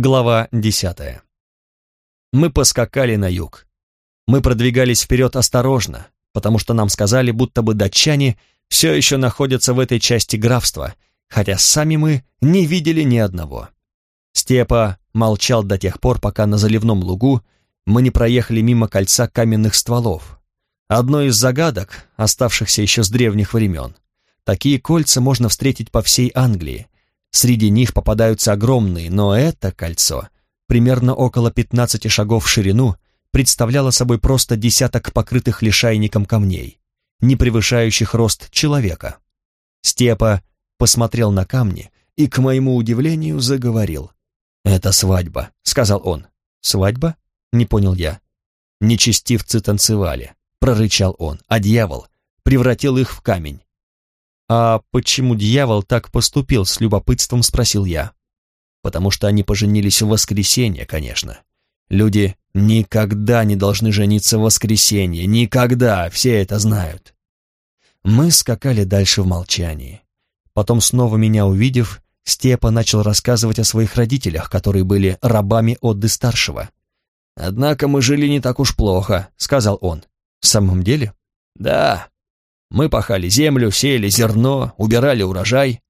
Глава десятая. Мы поскакали на юг. Мы продвигались вперед осторожно, потому что нам сказали, будто бы датчане все еще находятся в этой части графства, хотя сами мы не видели ни одного. Степа молчал до тех пор, пока на заливном лугу мы не проехали мимо кольца каменных стволов. Одно из загадок, оставшихся еще с древних времен. Такие кольца можно встретить по всей Англии, Среди них попадаются огромные, но это кольцо, примерно около 15 шагов в ширину, представляло собой просто десяток покрытых лишайником камней, не превышающих рост человека. Степа посмотрел на камни и, к моему удивлению, заговорил. «Это свадьба», — сказал он. «Свадьба?» — не понял я. «Нечестивцы танцевали», — прорычал он, а дьявол превратил их в камень. «А почему дьявол так поступил?» — с любопытством спросил я. «Потому что они поженились в воскресенье, конечно. Люди никогда не должны жениться в воскресенье, никогда, все это знают». Мы скакали дальше в молчании. Потом, снова меня увидев, Степа начал рассказывать о своих родителях, которые были рабами Отды Старшего. «Однако мы жили не так уж плохо», — сказал он. «В самом деле?» «Да, мы пахали землю, сеяли зерно, убирали урожай.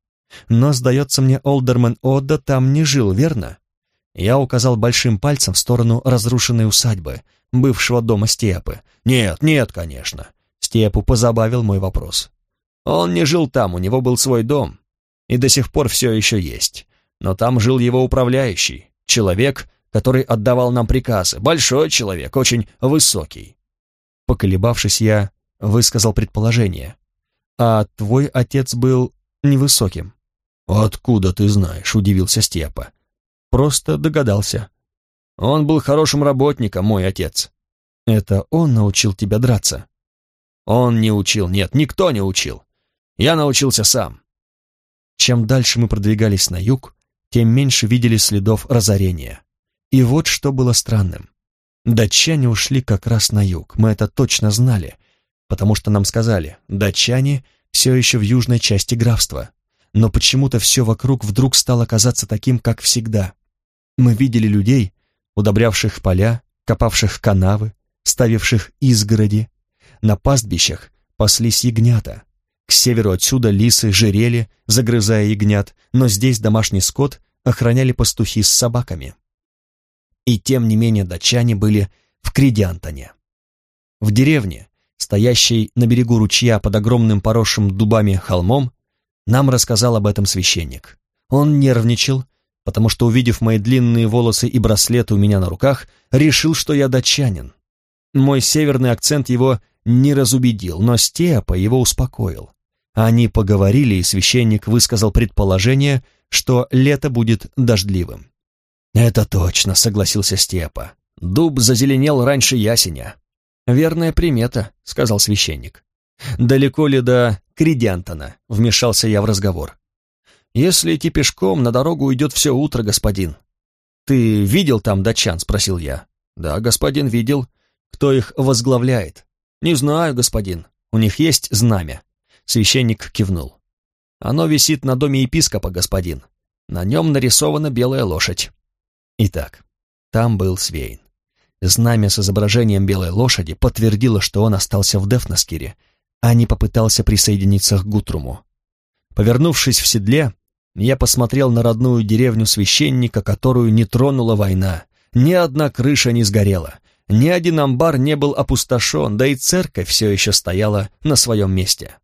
Но, сдается мне, Олдерман Отда там не жил, верно? Я указал большим пальцем в сторону разрушенной усадьбы, бывшего дома Степы. Нет, нет, конечно. Степу позабавил мой вопрос. Он не жил там, у него был свой дом. И до сих пор все еще есть. Но там жил его управляющий, человек, который отдавал нам приказы, большой человек, очень высокий. Поколебавшись, я высказал предположение. «А твой отец был невысоким». «Откуда ты знаешь?» — удивился Степа. «Просто догадался». «Он был хорошим работником, мой отец». «Это он научил тебя драться?» «Он не учил, нет, никто не учил. Я научился сам». Чем дальше мы продвигались на юг, тем меньше видели следов разорения. И вот что было странным. Датчане ушли как раз на юг, мы это точно знали, потому что нам сказали, датчане все еще в южной части графства, но почему-то все вокруг вдруг стало казаться таким, как всегда. Мы видели людей, удобрявших поля, копавших канавы, ставивших изгороди. На пастбищах паслись ягнята. К северу отсюда лисы жерели, загрызая ягнят, но здесь домашний скот охраняли пастухи с собаками. И тем не менее датчане были в Кридиантоне. В деревне, стоящий на берегу ручья под огромным поросшим дубами холмом, нам рассказал об этом священник. Он нервничал, потому что, увидев мои длинные волосы и браслеты у меня на руках, решил, что я датчанин. Мой северный акцент его не разубедил, но Степа его успокоил. Они поговорили, и священник высказал предположение, что лето будет дождливым. «Это точно», — согласился Степа. «Дуб зазеленел раньше ясеня. «Верная примета», — сказал священник. «Далеко ли до Кридиантона?» — вмешался я в разговор. «Если идти пешком, на дорогу уйдет все утро, господин». «Ты видел там датчан?» — спросил я. «Да, господин, видел. Кто их возглавляет?» «Не знаю, господин. У них есть знамя». Священник кивнул. «Оно висит на доме епископа, господин. На нем нарисована белая лошадь». Итак, там был Свейн. Знамя с изображением белой лошади подтвердило, что он остался в Дефнаскире, а не попытался присоединиться к Гутруму. Повернувшись в седле, я посмотрел на родную деревню священника, которую не тронула война. Ни одна крыша не сгорела, ни один амбар не был опустошен, да и церковь все еще стояла на своем месте.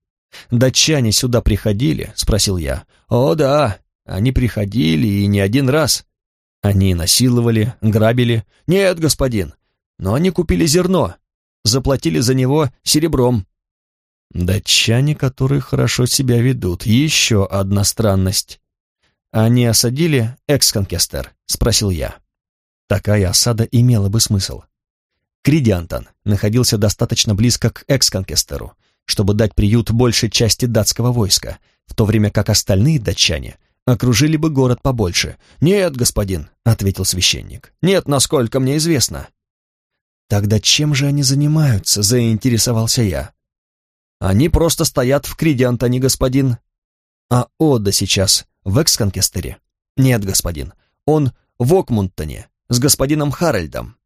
«Датчане сюда приходили?» — спросил я. «О, да, они приходили и не один раз. Они насиловали, грабили. Нет, господин, но они купили зерно, заплатили за него серебром. Датчане, которые хорошо себя ведут. Еще одна странность. Они осадили Эксконкестер? Спросил я. Такая осада имела бы смысл. Кридиантон находился достаточно близко к Эксконкестеру, чтобы дать приют большей части датского войска, в то время как остальные датчане окружили бы город побольше. «Нет, господин», — ответил священник, — «нет, насколько мне известно». «Тогда чем же они занимаются?» — заинтересовался я. «Они просто стоят в Кридиантоне, господин». «А Ода сейчас в Эксконкестере?» «Нет, господин, он в Окмунтоне с господином Харальдом.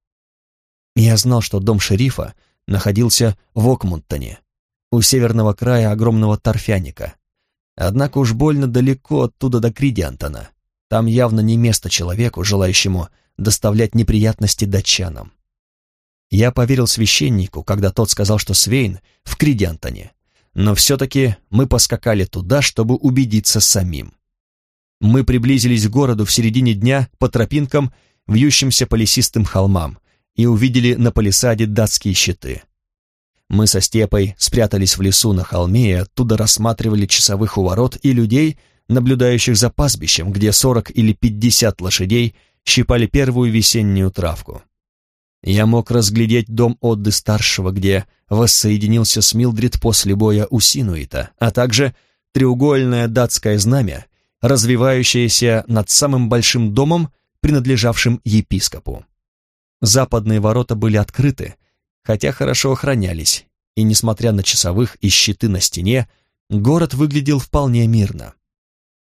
Я знал, что дом шерифа находился в Окмунтоне, у северного края огромного торфяника. Однако уж больно далеко оттуда до Кридиантона. Там явно не место человеку, желающему доставлять неприятности датчанам. Я поверил священнику, когда тот сказал, что Свейн в Кридиантоне, но все-таки мы поскакали туда, чтобы убедиться самим. Мы приблизились к городу в середине дня по тропинкам, вьющимся по лесистым холмам, и увидели на палисаде датские щиты. Мы со Степой спрятались в лесу на холме и оттуда рассматривали часовых у ворот и людей, наблюдающих за пастбищем, где сорок или пятьдесят лошадей щипали первую весеннюю травку. Я мог разглядеть дом Отды старшего, где воссоединился с Милдрид после боя у Синуита, а также треугольное датское знамя, развивающееся над самым большим домом, принадлежавшим епископу. Западные ворота были открыты, хотя хорошо охранялись, и, несмотря на часовых и щиты на стене, город выглядел вполне мирно.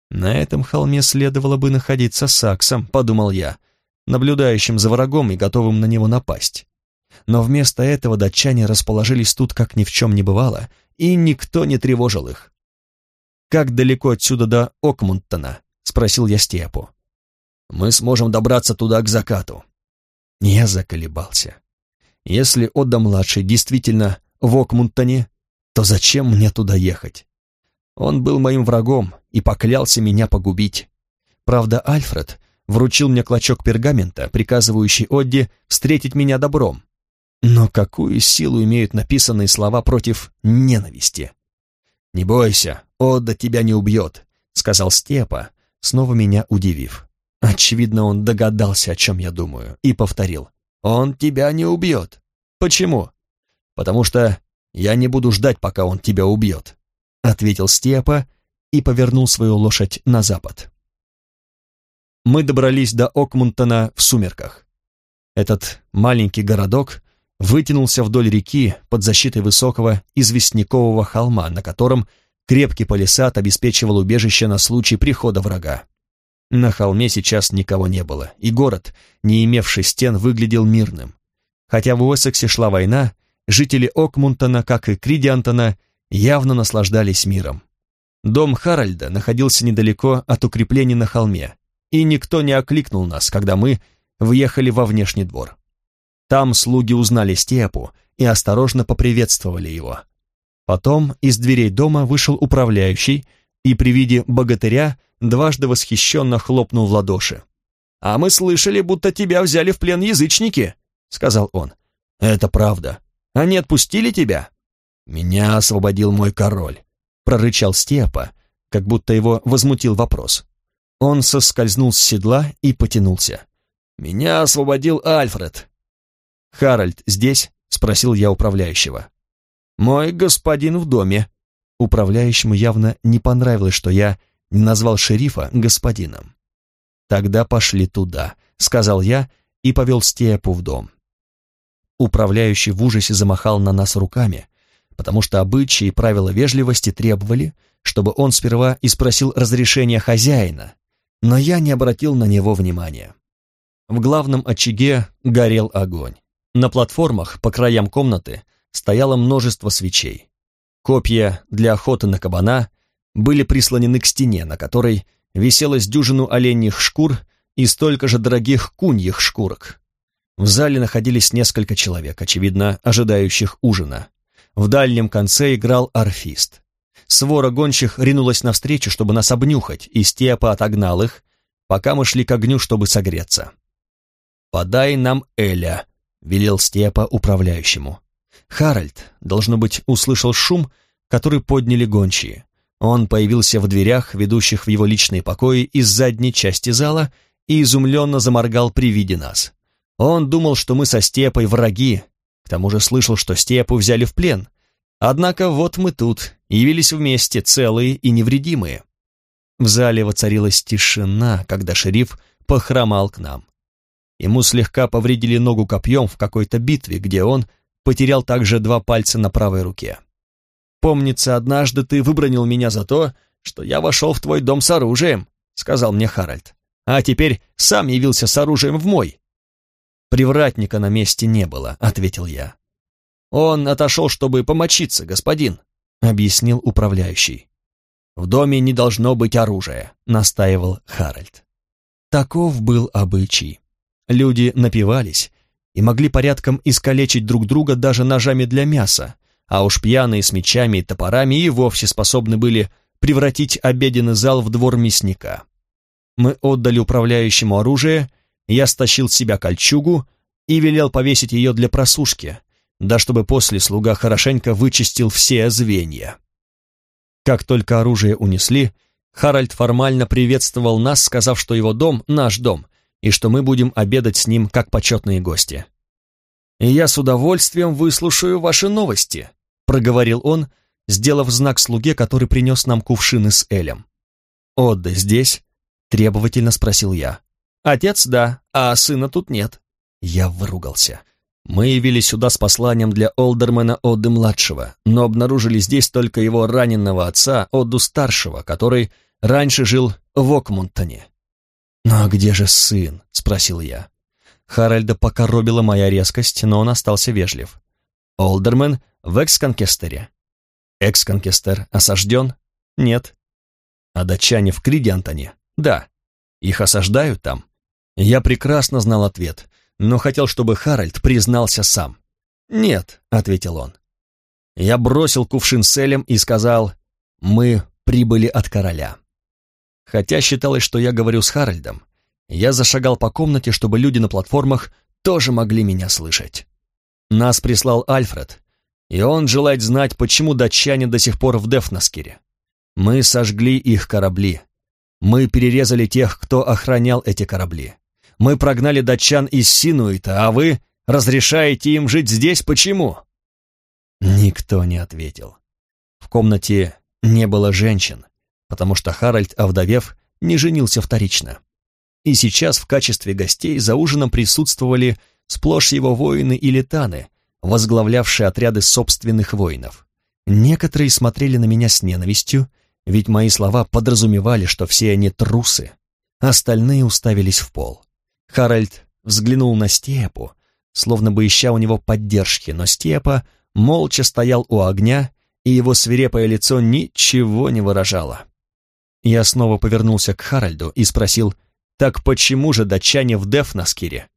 На этом холме следовало бы находиться Саксом, подумал я, наблюдающим за врагом и готовым на него напасть. Но вместо этого датчане расположились тут, как ни в чем не бывало, и никто не тревожил их. «Как далеко отсюда до Окмунтона?» — спросил я Степу. «Мы сможем добраться туда к закату». Я заколебался. Если Отда-младший действительно в Окмунтоне, то зачем мне туда ехать? Он был моим врагом и поклялся меня погубить. Правда, Альфред вручил мне клочок пергамента, приказывающий Одди встретить меня добром. Но какую силу имеют написанные слова против ненависти? «Не бойся, Отда тебя не убьет», — сказал Степа, снова меня удивив. Очевидно, он догадался, о чем я думаю, и повторил. «Он тебя не убьет». «Почему?» «Потому что я не буду ждать, пока он тебя убьет», — ответил Степа и повернул свою лошадь на запад мы добрались до Окмунтона в сумерках. Этот маленький городок вытянулся вдоль реки под защитой высокого известнякового холма, на котором крепкий палисад обеспечивал убежище на случай прихода врага. На холме сейчас никого не было, и город, не имевший стен, выглядел мирным. Хотя в Уэссексе шла война, жители Окмунтона, как и Кридиантона, явно наслаждались миром. Дом Харальда находился недалеко от укреплений на холме, и никто не окликнул нас, когда мы въехали во внешний двор. Там слуги узнали Степу и осторожно поприветствовали его. Потом из дверей дома вышел управляющий и при виде богатыря дважды восхищенно хлопнул в ладоши. «А мы слышали, будто тебя взяли в плен язычники», — сказал он. «Это правда. Они отпустили тебя?» «Меня освободил мой король», — прорычал Степа, как будто его возмутил вопрос. Он соскользнул с седла и потянулся. «Меня освободил Альфред». «Харальд здесь?» — спросил я управляющего. «Мой господин в доме». Управляющему явно не понравилось, что я не назвал шерифа господином. «Тогда пошли туда», — сказал я и повел Степу в дом. Управляющий в ужасе замахал на нас руками, потому что обычаи и правила вежливости требовали, чтобы он сперва и спросил разрешения хозяина, но я не обратил на него внимания. В главном очаге горел огонь. На платформах по краям комнаты стояло множество свечей. Копья для охоты на кабана были прислонены к стене, на которой висело с дюжину оленьих шкур и столько же дорогих куньих шкурок. В зале находились несколько человек, очевидно, ожидающих ужина. В дальнем конце играл арфист. Свора гончих ринулась навстречу, чтобы нас обнюхать, и Степа отогнал их, пока мы шли к огню, чтобы согреться. «Подай нам Эля», — велел Степа управляющему. Харальд, должно быть, услышал шум, который подняли гончие. Он появился в дверях, ведущих в его личные покои из задней части зала, и изумленно заморгал при виде нас. Он думал, что мы со Степой враги, к тому же слышал, что Степу взяли в плен. Однако вот мы тут, явились вместе, целые и невредимые. В зале воцарилась тишина, когда шериф похромал к нам. Ему слегка повредили ногу копьем в какой-то битве, где он потерял также два пальца на правой руке. «Помнится, однажды ты выбронил меня за то, что я вошел в твой дом с оружием», — сказал мне Харальд. а теперь сам явился с оружием в мой. «Привратника на месте не было», — ответил я. «Он отошел, чтобы помочиться, господин», — объяснил управляющий. «В доме не должно быть оружия», — настаивал Харальд. Таков был обычай. Люди напивались и могли порядком искалечить друг друга даже ножами для мяса, а уж пьяные с мечами и топорами и вовсе способны были превратить обеденный зал в двор мясника. Мы отдали управляющему оружие, я стащил с себя кольчугу и велел повесить ее для просушки, да чтобы после слуга хорошенько вычистил все звенья. Как только оружие унесли, Харальд формально приветствовал нас, сказав, что его дом — наш дом, и что мы будем обедать с ним как почетные гости. «И я с удовольствием выслушаю ваши новости», — проговорил он, сделав знак слуге, который принес нам кувшины с Элем. «Отда здесь?» — требовательно спросил я. «Отец, да, а сына тут нет». Я выругался. Мы явились сюда с посланием для Олдермена Одды-младшего, но обнаружили здесь только его раненого отца, Одду-старшего, который раньше жил в Окмунтоне. «Ну а где же сын?» — спросил я. Харальда покоробила моя резкость, но он остался вежлив. «Олдермен в Эксконкестере». «Эксконкестер осажден?» «Нет». «А датчане в Кридиантоне?» «Да». «Их осаждают там?» Я прекрасно знал ответ — но хотел, чтобы Харальд признался сам. «Нет», — ответил он. Я бросил кувшин с Элем и сказал, «Мы прибыли от короля». Хотя считалось, что я говорю с Харальдом, я зашагал по комнате, чтобы люди на платформах тоже могли меня слышать. Нас прислал Альфред, и он желает знать, почему датчане до сих пор в Дефнаскире. Мы сожгли их корабли. Мы перерезали тех, кто охранял эти корабли. Мы прогнали датчан из Синуита, а вы разрешаете им жить здесь почему?» Никто не ответил. В комнате не было женщин, потому что Харальд, овдовев, не женился вторично. И сейчас в качестве гостей за ужином присутствовали сплошь его воины и летаны, возглавлявшие отряды собственных воинов. Некоторые смотрели на меня с ненавистью, ведь мои слова подразумевали, что все они трусы, остальные уставились в пол. Харальд взглянул на Степу, словно бы ища у него поддержки, но Степа молча стоял у огня, и его свирепое лицо ничего не выражало. Я снова повернулся к Харальду и спросил, «Так почему же датчане в Дефнаскире?»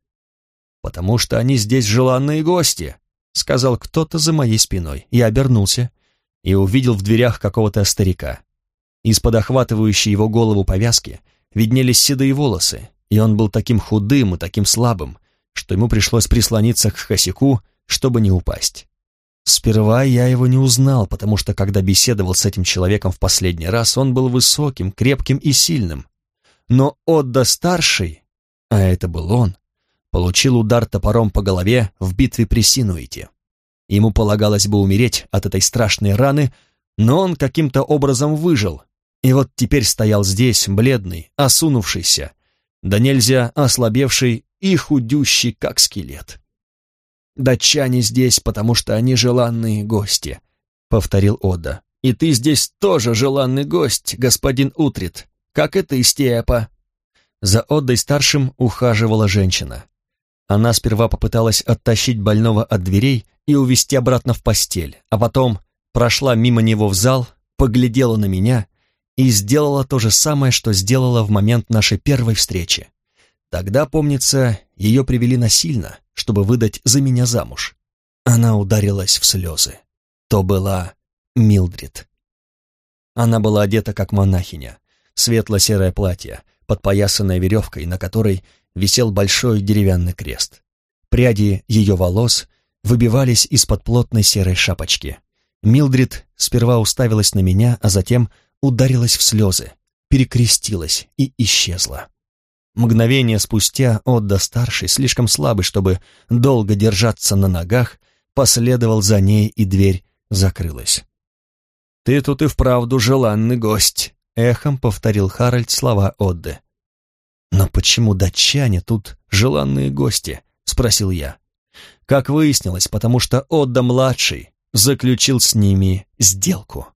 «Потому что они здесь желанные гости», — сказал кто-то за моей спиной. Я обернулся и увидел в дверях какого-то старика. Из-под охватывающей его голову повязки виднелись седые волосы, и он был таким худым и таким слабым, что ему пришлось прислониться к косяку, чтобы не упасть. Сперва я его не узнал, потому что, когда беседовал с этим человеком в последний раз, он был высоким, крепким и сильным. Но Отда-старший, а это был он, получил удар топором по голове в битве при Синуите. Ему полагалось бы умереть от этой страшной раны, но он каким-то образом выжил, и вот теперь стоял здесь, бледный, осунувшийся, да нельзя ослабевший и худющий, как скелет. «Датчане здесь, потому что они желанные гости», — повторил Ода. «И ты здесь тоже желанный гость, господин Утрит, как и ты, Степа». За Оддой старшим ухаживала женщина. Она сперва попыталась оттащить больного от дверей и увести обратно в постель, а потом прошла мимо него в зал, поглядела на меня и сделала то же самое, что сделала в момент нашей первой встречи. Тогда, помнится, ее привели насильно, чтобы выдать за меня замуж. Она ударилась в слезы. То была Милдрид. Она была одета как монахиня, светло-серое платье, подпоясанное веревкой, на которой висел большой деревянный крест. Пряди ее волос выбивались из-под плотной серой шапочки. Милдрид сперва уставилась на меня, а затем ударилась в слезы, перекрестилась и исчезла. Мгновение спустя Отда-старший, слишком слабый, чтобы долго держаться на ногах, последовал за ней, и дверь закрылась. «Ты тут и вправду желанный гость», — эхом повторил Харальд слова Отды. «Но почему датчане тут желанные гости?» — спросил я. Как выяснилось, потому что Отда-младший заключил с ними сделку.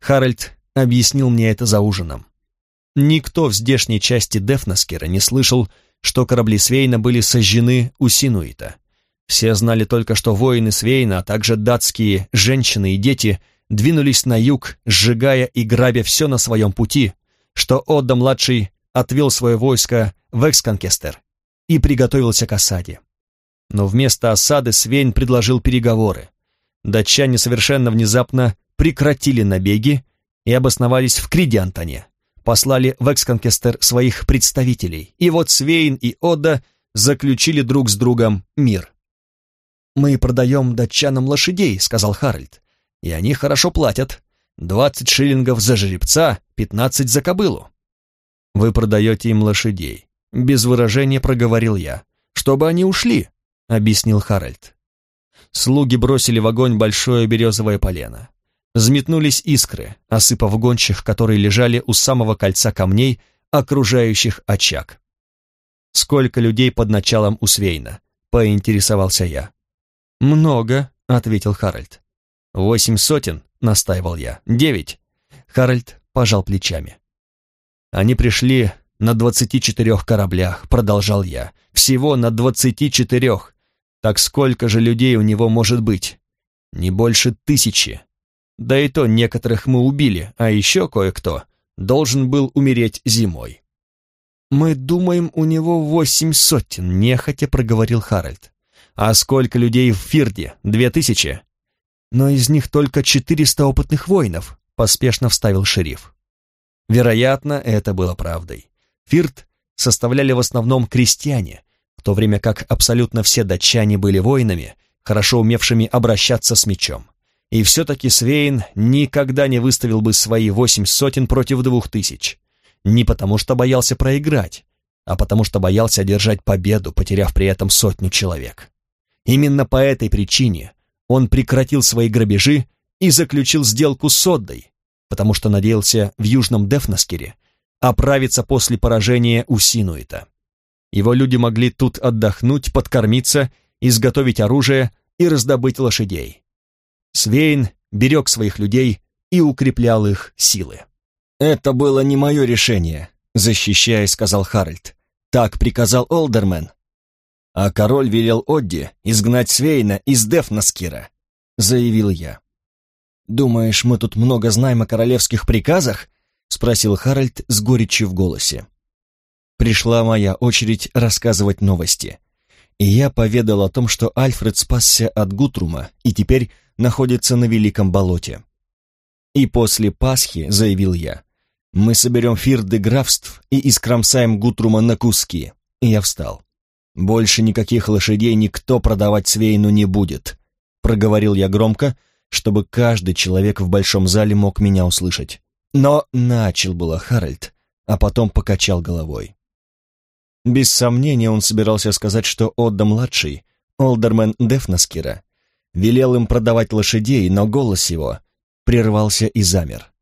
Харальд объяснил мне это за ужином. Никто в здешней части Дефнаскера не слышал, что корабли Свейна были сожжены у Синуита. Все знали только, что воины Свейна, а также датские женщины и дети двинулись на юг, сжигая и грабя все на своем пути, что Отда-младший отвел свое войско в Эксконкестер и приготовился к осаде. Но вместо осады Свейн предложил переговоры. Датчане совершенно внезапно прекратили набеги и обосновались в Кридиантоне, послали в Эксконкестер своих представителей, и вот Свейн и Ода заключили друг с другом мир. «Мы продаем датчанам лошадей», — сказал Харальд, — «и они хорошо платят. Двадцать шиллингов за жеребца, пятнадцать за кобылу». «Вы продаете им лошадей», — без выражения проговорил я. «Чтобы они ушли», — объяснил Харальд. Слуги бросили в огонь большое березовое полено. Взметнулись искры, осыпав гончих, которые лежали у самого кольца камней, окружающих очаг. «Сколько людей под началом у Свейна?» — поинтересовался я. «Много», — ответил Харальд. «Восемь сотен», — настаивал я. «Девять». Харальд пожал плечами. «Они пришли на двадцати четырех кораблях», — продолжал я. «Всего на двадцати четырех. Так сколько же людей у него может быть? Не больше тысячи. Да и то некоторых мы убили, а еще кое-кто должен был умереть зимой. «Мы думаем, у него восемь сотен», — нехотя проговорил Харальд. «А сколько людей в Фирде? Две тысячи?» «Но из них только четыреста опытных воинов», — поспешно вставил шериф. Вероятно, это было правдой. Фирд составляли в основном крестьяне, в то время как абсолютно все датчане были воинами, хорошо умевшими обращаться с мечом. И все-таки Свейн никогда не выставил бы свои восемь сотен против двух тысяч. Не потому что боялся проиграть, а потому что боялся одержать победу, потеряв при этом сотню человек. Именно по этой причине он прекратил свои грабежи и заключил сделку с Соддой, потому что надеялся в Южном Дефнаскере оправиться после поражения у Синуита. Его люди могли тут отдохнуть, подкормиться, изготовить оружие и раздобыть лошадей. Свейн берег своих людей и укреплял их силы. «Это было не мое решение», — защищаясь, сказал Харальд. «Так приказал Олдермен. А король велел Одди изгнать Свейна из Дефнаскира», — заявил я. «Думаешь, мы тут много знаем о королевских приказах?» — спросил Харальд с горечью в голосе. Пришла моя очередь рассказывать новости. И я поведал о том, что Альфред спасся от Гутрума и теперь находится на Великом болоте. И после Пасхи, заявил я, мы соберем фирды графств и искромсаем Гутрума на куски. И я встал. Больше никаких лошадей никто продавать Свейну не будет, проговорил я громко, чтобы каждый человек в большом зале мог меня услышать. Но начал было Харальд, а потом покачал головой. Без сомнения он собирался сказать, что Отда-младший, Олдермен Дефнаскира, велел им продавать лошадей, но голос его прервался и замер.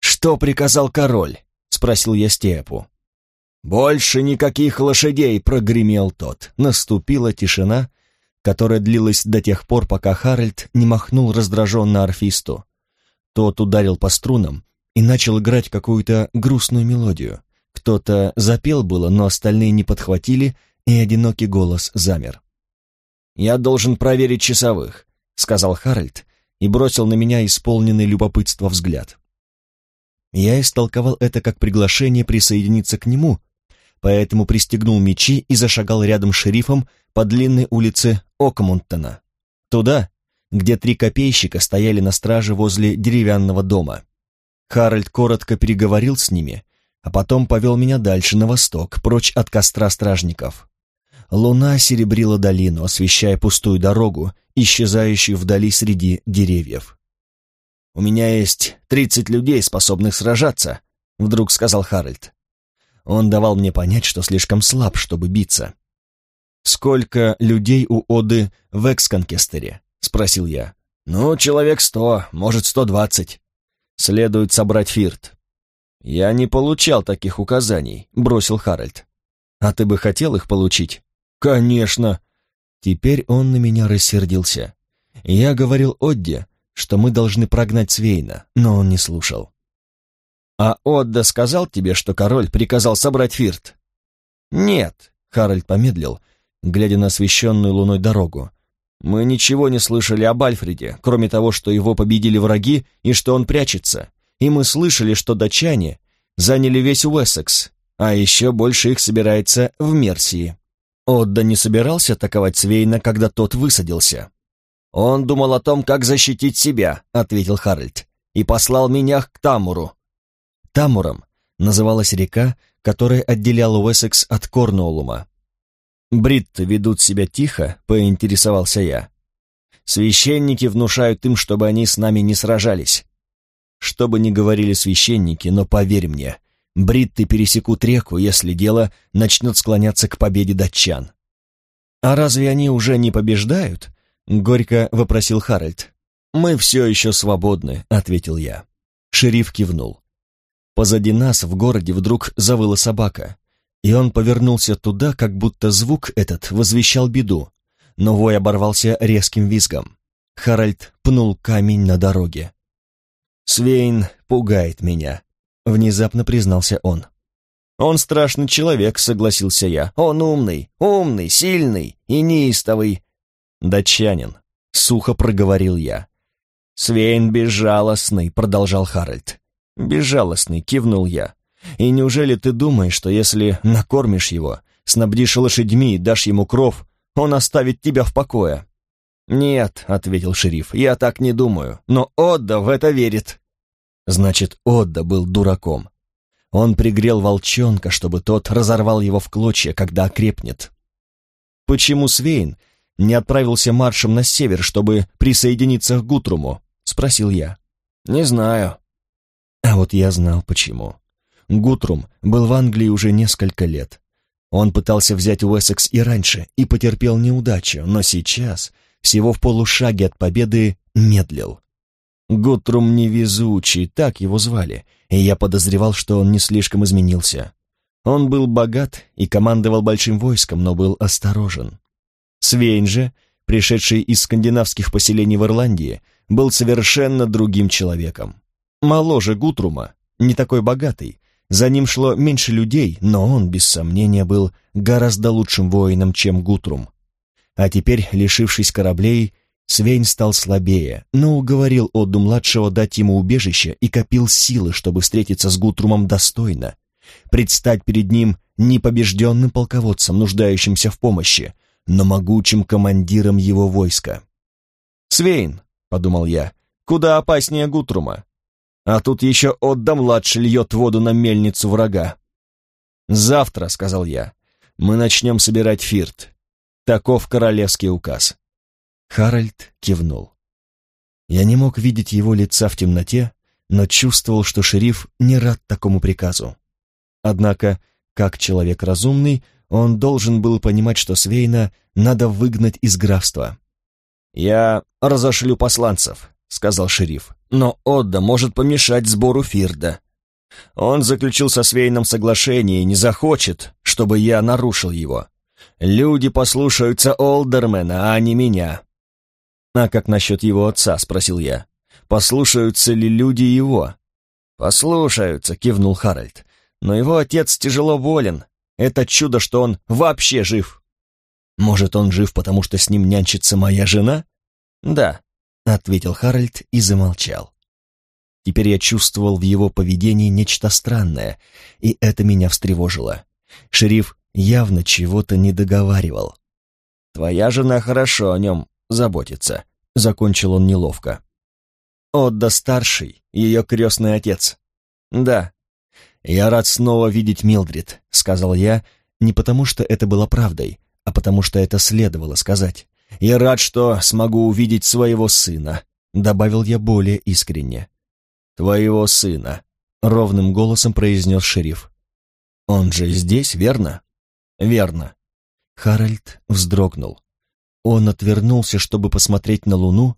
«Что приказал король?» — спросил я Степу. «Больше никаких лошадей!» — прогремел тот. Наступила тишина, которая длилась до тех пор, пока Харальд не махнул раздраженно арфисту. Тот ударил по струнам и начал играть какую-то грустную мелодию. Кто-то запел было, но остальные не подхватили, и одинокий голос замер. «Я должен проверить часовых», — сказал Харальд и бросил на меня исполненный любопытства взгляд. Я истолковал это как приглашение присоединиться к нему, поэтому пристегнул мечи и зашагал рядом с шерифом по длинной улице Окамунтона, туда, где три копейщика стояли на страже возле деревянного дома. Харальд коротко переговорил с ними, а потом повел меня дальше, на восток, прочь от костра стражников. Луна серебрила долину, освещая пустую дорогу, исчезающую вдали среди деревьев. «У меня есть тридцать людей, способных сражаться», — вдруг сказал Харальд. Он давал мне понять, что слишком слаб, чтобы биться. «Сколько людей у Оды в Эксконкестере?» — спросил я. «Ну, человек сто, может, сто двадцать. Следует собрать фирт». «Я не получал таких указаний», — бросил Харальд. «А ты бы хотел их получить?» «Конечно!» Теперь он на меня рассердился. Я говорил Одде, что мы должны прогнать Свейна, но он не слушал. «А Отда сказал тебе, что король приказал собрать Фирт?» «Нет», — Харальд помедлил, глядя на освещенную луной дорогу. «Мы ничего не слышали об Альфреде, кроме того, что его победили враги и что он прячется. И мы слышали, что датчане заняли весь Уэссекс, а еще больше их собирается в Мерсии. Отда не собирался атаковать Свейна, когда тот высадился. «Он думал о том, как защитить себя», — ответил Харальд, «и послал меня к Тамуру». Тамуром называлась река, которая отделяла Уэссекс от Корнуоллума. «Бритты ведут себя тихо», — поинтересовался я. «Священники внушают им, чтобы они с нами не сражались». Что бы ни говорили священники, но поверь мне, бритты пересекут реку, если дело начнет склоняться к победе датчан. «А разве они уже не побеждают?» — горько вопросил Харальд. «Мы все еще свободны», — ответил я. Шериф кивнул. Позади нас в городе вдруг завыла собака, и он повернулся туда, как будто звук этот возвещал беду, но вой оборвался резким визгом. Харальд пнул камень на дороге. «Свейн пугает меня», — внезапно признался он. «Он страшный человек», — согласился я. «Он умный, умный, сильный и неистовый». «Датчанин», — сухо проговорил я. «Свейн безжалостный», — продолжал Харальд. «Безжалостный», — кивнул я. «И неужели ты думаешь, что если накормишь его, снабдишь лошадьми и дашь ему кров, он оставит тебя в покое?» «Нет», — ответил шериф, — «я так не думаю, но Отда в это верит». Значит, Отда был дураком. Он пригрел волчонка, чтобы тот разорвал его в клочья, когда окрепнет. «Почему Свейн не отправился маршем на север, чтобы присоединиться к Гутруму?» — спросил я. «Не знаю». А вот я знал, почему. Гутрум был в Англии уже несколько лет. Он пытался взять Уэссекс и раньше, и потерпел неудачу, но сейчас, всего в полушаге от победы, медлил. Гутрум невезучий, так его звали, и я подозревал, что он не слишком изменился. Он был богат и командовал большим войском, но был осторожен. Свейн же, пришедший из скандинавских поселений в Ирландии, был совершенно другим человеком. Моложе Гутрума, не такой богатый, за ним шло меньше людей, но он, без сомнения, был гораздо лучшим воином, чем Гутрум. А теперь, лишившись кораблей, Свейн стал слабее, но уговорил Одду-младшего дать ему убежище и копил силы, чтобы встретиться с Гутрумом достойно, предстать перед ним непобежденным полководцем, нуждающимся в помощи, но могучим командиром его войска. «Свейн», — подумал я, — «куда опаснее Гутрума. А тут еще Отда-младший льет воду на мельницу врага». «Завтра», — сказал я, — «мы начнем собирать фирт. Таков королевский указ». Харальд кивнул. Я не мог видеть его лица в темноте, но чувствовал, что шериф не рад такому приказу. Однако, как человек разумный, он должен был понимать, что Свейна надо выгнать из графства. «Я разошлю посланцев», — сказал шериф, «но Отда может помешать сбору Фирда. Он заключил со Свейном соглашение и не захочет, чтобы я нарушил его. Люди послушаются Олдермена, а не меня. «А как насчет его отца?» — спросил я. «Послушаются ли люди его?» «Послушаются», — кивнул Харальд. «Но его отец тяжело болен. Это чудо, что он вообще жив». «Может, он жив, потому что с ним нянчится моя жена?» «Да», — ответил Харальд и замолчал. Теперь я чувствовал в его поведении нечто странное, и это меня встревожило. Шериф явно чего-то не договаривал. «Твоя жена хорошо о нем заботиться», — закончил он неловко. «Отда старший, ее крестный отец». «Да». «Я рад снова видеть Милдрид», — сказал я, не потому что это было правдой, а потому что это следовало сказать. «Я рад, что смогу увидеть своего сына», — добавил я более искренне. «Твоего сына», — ровным голосом произнес шериф. «Он же здесь, верно?» «Верно». Харальд вздрогнул. Он отвернулся, чтобы посмотреть на луну,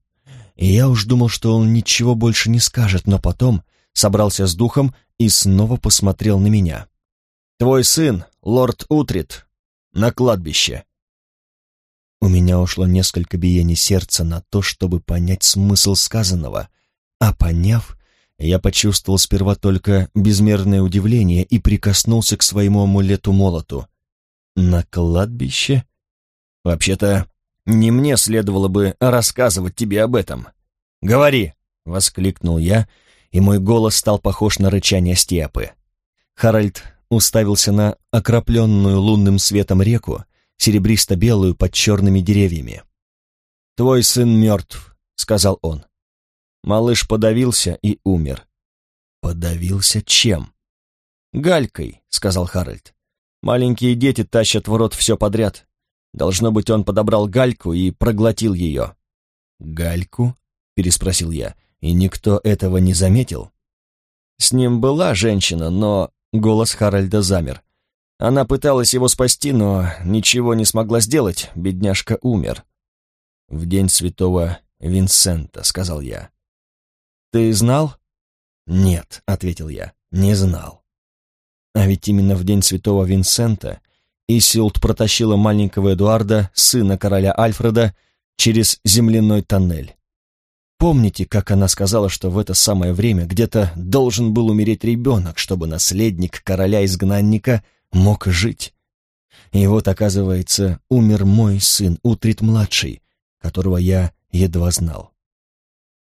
и я уж думал, что он ничего больше не скажет, но потом собрался с духом и снова посмотрел на меня. «Твой сын, лорд Утрит, на кладбище». У меня ушло несколько биений сердца на то, чтобы понять смысл сказанного, а поняв, Я почувствовал сперва только безмерное удивление и прикоснулся к своему амулету-молоту. На кладбище? Вообще-то, не мне следовало бы рассказывать тебе об этом. Говори, — воскликнул я, и мой голос стал похож на рычание степы. Харальд уставился на окропленную лунным светом реку, серебристо-белую под черными деревьями. «Твой сын мертв», — сказал он. Малыш подавился и умер. «Подавился чем?» «Галькой», — сказал Харальд. «Маленькие дети тащат в рот все подряд. Должно быть, он подобрал гальку и проглотил ее». «Гальку?» — переспросил я. «И никто этого не заметил?» «С ним была женщина, но...» Голос Харальда замер. Она пыталась его спасти, но ничего не смогла сделать, бедняжка умер. «В день святого Винсента», — сказал я. «Ты знал?» «Нет», — ответил я, — «не знал». А ведь именно в день святого Винсента Исилд протащила маленького Эдуарда, сына короля Альфреда, через земляной тоннель. Помните, как она сказала, что в это самое время где-то должен был умереть ребенок, чтобы наследник короля-изгнанника мог жить? И вот, оказывается, умер мой сын, Утрит-младший, которого я едва знал.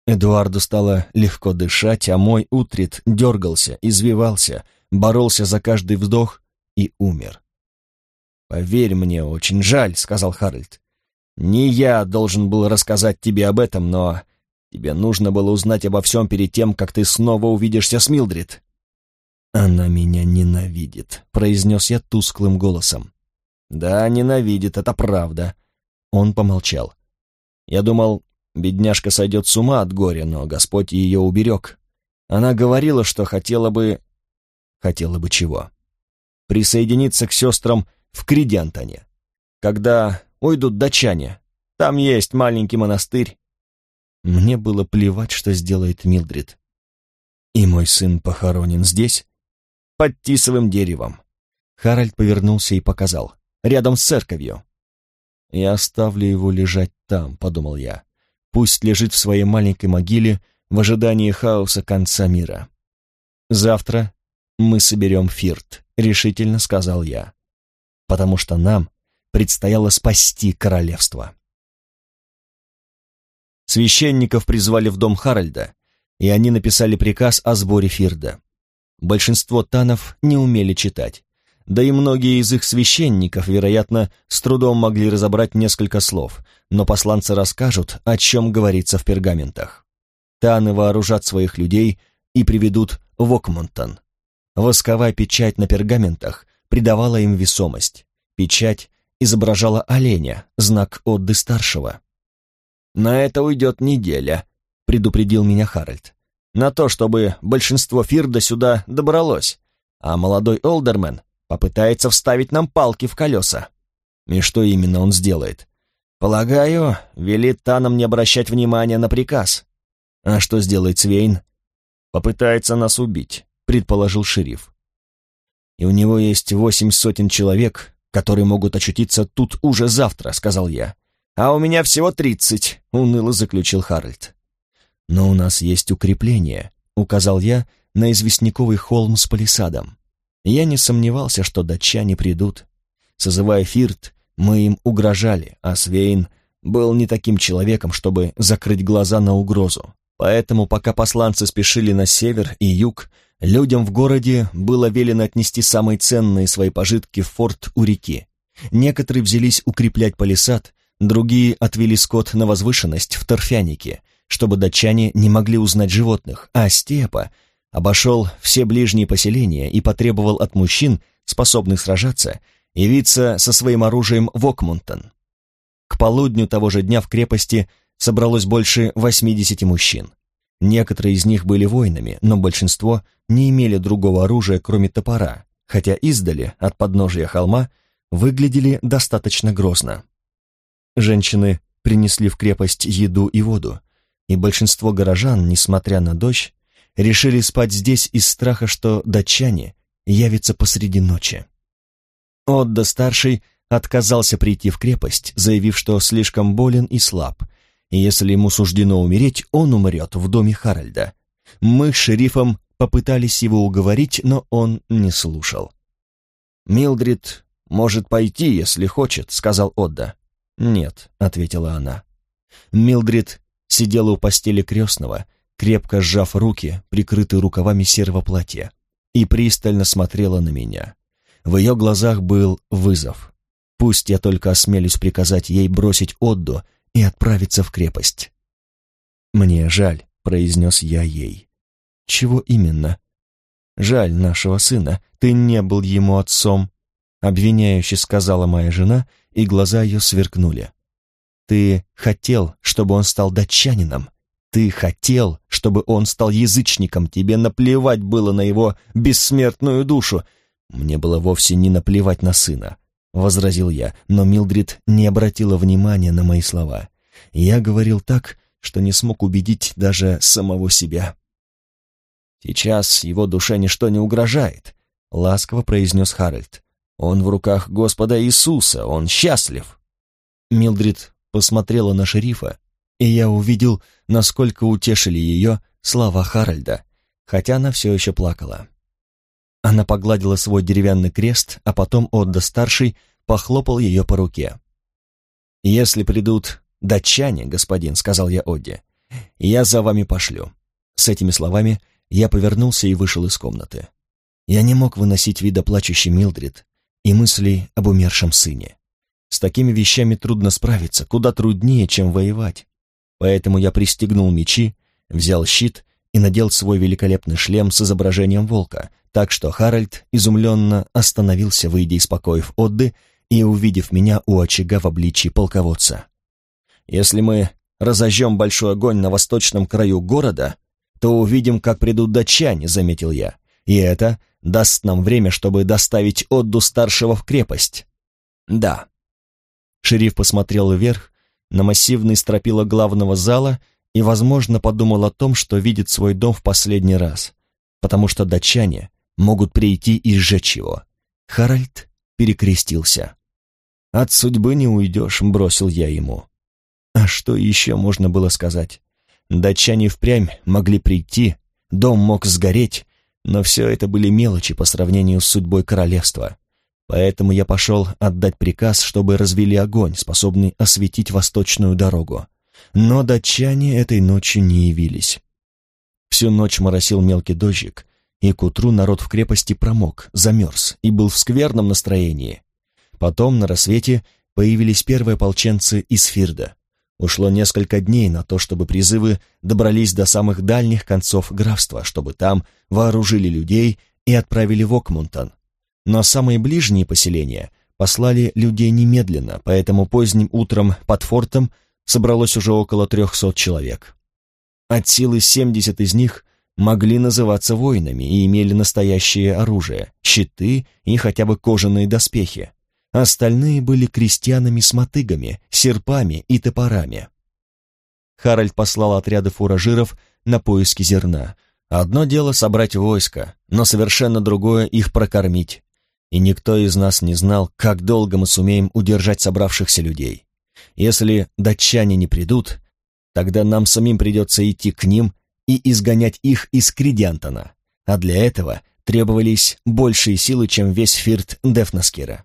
Эдуарду стало легко дышать, а мой Утрит дергался, извивался, боролся за каждый вздох и умер. «Поверь мне, очень жаль», — сказал Харальд. «Не я должен был рассказать тебе об этом, но тебе нужно было узнать обо всем перед тем, как ты снова увидишься с Милдрид». «Она меня ненавидит», — произнес я тусклым голосом. «Да, ненавидит, это правда». Он помолчал. «Я думал, бедняжка сойдет с ума от горя, но Господь ее уберег. Она говорила, что хотела бы... Хотела бы чего? Присоединиться к сестрам в Кридиантоне. Когда уйдут датчане, там есть маленький монастырь. Мне было плевать, что сделает Милдрид. И мой сын похоронен здесь, под тисовым деревом. Харальд повернулся и показал. Рядом с церковью. «Я оставлю его лежать там», — подумал я. «Пусть лежит в своей маленькой могиле в ожидании хаоса конца мира». «Завтра мы соберем Фирт», — решительно сказал я потому что нам предстояло спасти королевство. Священников призвали в дом Харальда, и они написали приказ о сборе Фирда. Большинство танов не умели читать, да и многие из их священников, вероятно, с трудом могли разобрать несколько слов, но посланцы расскажут, о чем говорится в пергаментах. Таны вооружат своих людей и приведут в Окмонтон. Восковая печать на пергаментах придавала им весомость. Печать изображала оленя, знак Отды старшего. «На это уйдет неделя», — предупредил меня Харальд. «На то, чтобы большинство Фирда сюда добралось, а молодой Олдермен попытается вставить нам палки в колеса». И что именно он сделает? Полагаю, велит Танам не обращать внимания на приказ. А что сделает Свейн? Попытается нас убить, предположил шериф и у него есть восемь сотен человек, которые могут очутиться тут уже завтра», — сказал я. «А у меня всего тридцать», — уныло заключил Харальд. «Но у нас есть укрепление», — указал я на известняковый холм с палисадом. Я не сомневался, что датчане придут. Созывая Фирт, мы им угрожали, а Свейн был не таким человеком, чтобы закрыть глаза на угрозу. Поэтому, пока посланцы спешили на север и юг, Людям в городе было велено отнести самые ценные свои пожитки в форт у реки. Некоторые взялись укреплять палисад, другие отвели скот на возвышенность в торфянике, чтобы датчане не могли узнать животных, а Степа обошел все ближние поселения и потребовал от мужчин, способных сражаться, явиться со своим оружием в Окмунтон. К полудню того же дня в крепости собралось больше 80 мужчин. Некоторые из них были воинами, но большинство не имели другого оружия, кроме топора, хотя издали, от подножия холма, выглядели достаточно грозно. Женщины принесли в крепость еду и воду, и большинство горожан, несмотря на дождь, решили спать здесь из страха, что датчане явятся посреди ночи. Отда-старший отказался прийти в крепость, заявив, что слишком болен и слаб, и если ему суждено умереть, он умрет в доме Харальда. Мы с шерифом попытались его уговорить, но он не слушал. «Милдрид может пойти, если хочет», — сказал Отда. «Нет», — ответила она. Милдрид сидела у постели крестного, крепко сжав руки, прикрытые рукавами серого платья, и пристально смотрела на меня. В ее глазах был вызов. Пусть я только осмелюсь приказать ей бросить Отду и отправиться в крепость. «Мне жаль», — произнес я ей. «Чего именно?» «Жаль нашего сына, ты не был ему отцом», — обвиняюще сказала моя жена, и глаза ее сверкнули. «Ты хотел, чтобы он стал датчанином. Ты хотел, чтобы он стал язычником. Тебе наплевать было на его бессмертную душу. Мне было вовсе не наплевать на сына», — возразил я, но Милдрид не обратила внимания на мои слова. Я говорил так, что не смог убедить даже самого себя. «Сейчас его душе ничто не угрожает», — ласково произнес Харальд. «Он в руках Господа Иисуса, он счастлив». Милдрид посмотрела на шерифа, и я увидел, насколько утешили ее слова Харальда, хотя она все еще плакала. Она погладила свой деревянный крест, а потом Отда-старший похлопал ее по руке. «Если придут датчане, господин», — сказал я Одде, — «я за вами пошлю». С этими словами я повернулся и вышел из комнаты. Я не мог выносить вида плачущей Милдрид и мыслей об умершем сыне. С такими вещами трудно справиться, куда труднее, чем воевать. Поэтому я пристегнул мечи, взял щит и надел свой великолепный шлем с изображением волка, так что Харальд изумленно остановился, выйдя из покоев Отды и увидев меня у очага в обличии полководца. «Если мы разожжем большой огонь на восточном краю города, то увидим, как придут датчане», — заметил я. «И это даст нам время, чтобы доставить Отду старшего в крепость». «Да». Шериф посмотрел вверх на массивные стропила главного зала и, возможно, подумал о том, что видит свой дом в последний раз, потому что датчане могут прийти и сжечь его. Харальд перекрестился. «От судьбы не уйдешь», — бросил я ему. А что еще можно было сказать? Датчане впрямь могли прийти, дом мог сгореть, но все это были мелочи по сравнению с судьбой королевства. Поэтому я пошел отдать приказ, чтобы развели огонь, способный осветить восточную дорогу. Но датчане этой ночью не явились. Всю ночь моросил мелкий дождик, и к утру народ в крепости промок, замерз и был в скверном настроении. Потом на рассвете появились первые ополченцы из Фирда. Ушло несколько дней на то, чтобы призывы добрались до самых дальних концов графства, чтобы там вооружили людей и отправили в Окмунтон. Но самые ближние поселения послали людей немедленно, поэтому поздним утром под фортом собралось уже около трехсот человек. От силы семьдесят из них могли называться воинами и имели настоящее оружие, щиты и хотя бы кожаные доспехи. Остальные были крестьянами с мотыгами, серпами и топорами. Харальд послал отряды фуражиров на поиски зерна. Одно дело собрать войско, но совершенно другое их прокормить. И никто из нас не знал, как долго мы сумеем удержать собравшихся людей. Если датчане не придут, тогда нам самим придется идти к ним и изгонять их из Кридиантона, а для этого требовались большие силы, чем весь фирт Дефнаскира.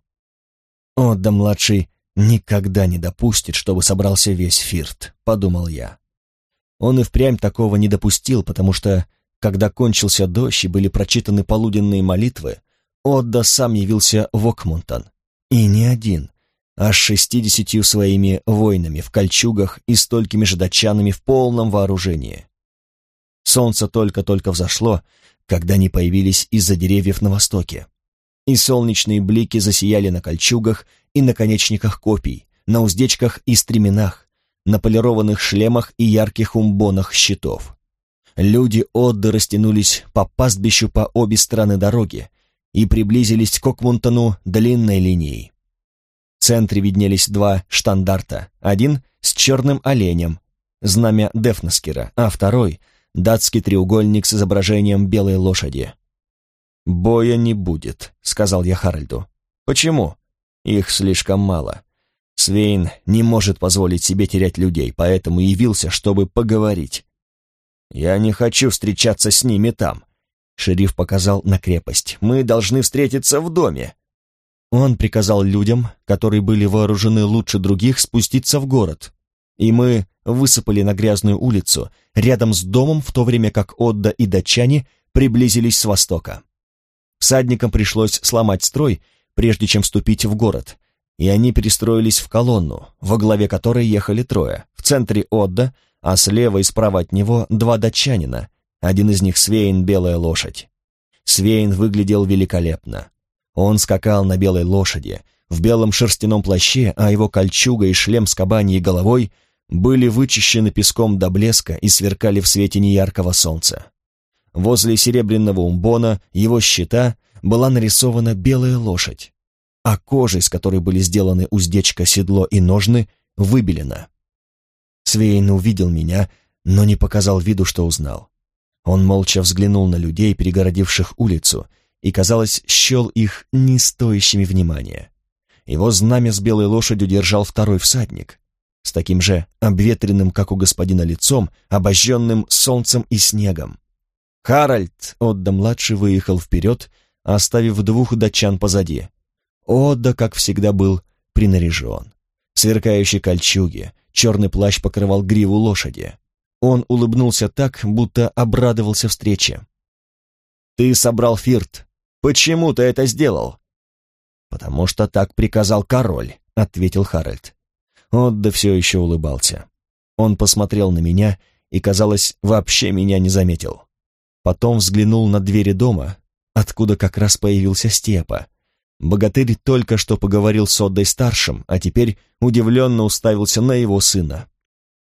Отда-младший никогда не допустит, чтобы собрался весь Фирт, подумал я. Он и впрямь такого не допустил, потому что, когда кончился дождь и были прочитаны полуденные молитвы, Отда сам явился в Окмунтон. И не один, а с шестидесятью своими воинами в кольчугах и столькими же датчанами в полном вооружении. Солнце только-только взошло, когда они появились из-за деревьев на востоке и солнечные блики засияли на кольчугах и наконечниках копий, на уздечках и стременах, на полированных шлемах и ярких умбонах щитов. Люди Отды растянулись по пастбищу по обе стороны дороги и приблизились к Окмунтону длинной линией. В центре виднелись два штандарта, один с черным оленем, знамя Дефнаскера, а второй — датский треугольник с изображением белой лошади. «Боя не будет», — сказал я Харальду. «Почему?» «Их слишком мало. Свейн не может позволить себе терять людей, поэтому явился, чтобы поговорить». «Я не хочу встречаться с ними там», — шериф показал на крепость. «Мы должны встретиться в доме». Он приказал людям, которые были вооружены лучше других, спуститься в город, и мы высыпали на грязную улицу рядом с домом, в то время как Отда и датчане приблизились с востока. Всадникам пришлось сломать строй, прежде чем вступить в город, и они перестроились в колонну, во главе которой ехали трое. В центре Отда, а слева и справа от него два датчанина, один из них Свейн белая лошадь. Свейн выглядел великолепно. Он скакал на белой лошади, в белом шерстяном плаще, а его кольчуга и шлем с кабаньей головой были вычищены песком до блеска и сверкали в свете неяркого солнца. Возле серебряного умбона его щита была нарисована белая лошадь, а кожа, из которой были сделаны уздечка, седло и ножны, выбелена. Свейн увидел меня, но не показал виду, что узнал. Он молча взглянул на людей, перегородивших улицу, и, казалось, счел их не стоящими внимания. Его знамя с белой лошадью держал второй всадник, с таким же обветренным, как у господина, лицом, обожженным солнцем и снегом. Харальд, Отда-младший, выехал вперед, оставив двух датчан позади. Отда, как всегда, был принаряжен. Сверкающие кольчуги, черный плащ покрывал гриву лошади. Он улыбнулся так, будто обрадовался встрече. «Ты собрал фирт. Почему ты это сделал?» «Потому что так приказал король», — ответил Харальд. Отда все еще улыбался. Он посмотрел на меня и, казалось, вообще меня не заметил. Потом взглянул на двери дома, откуда как раз появился Степа. Богатырь только что поговорил с Отдой-старшим, а теперь удивленно уставился на его сына.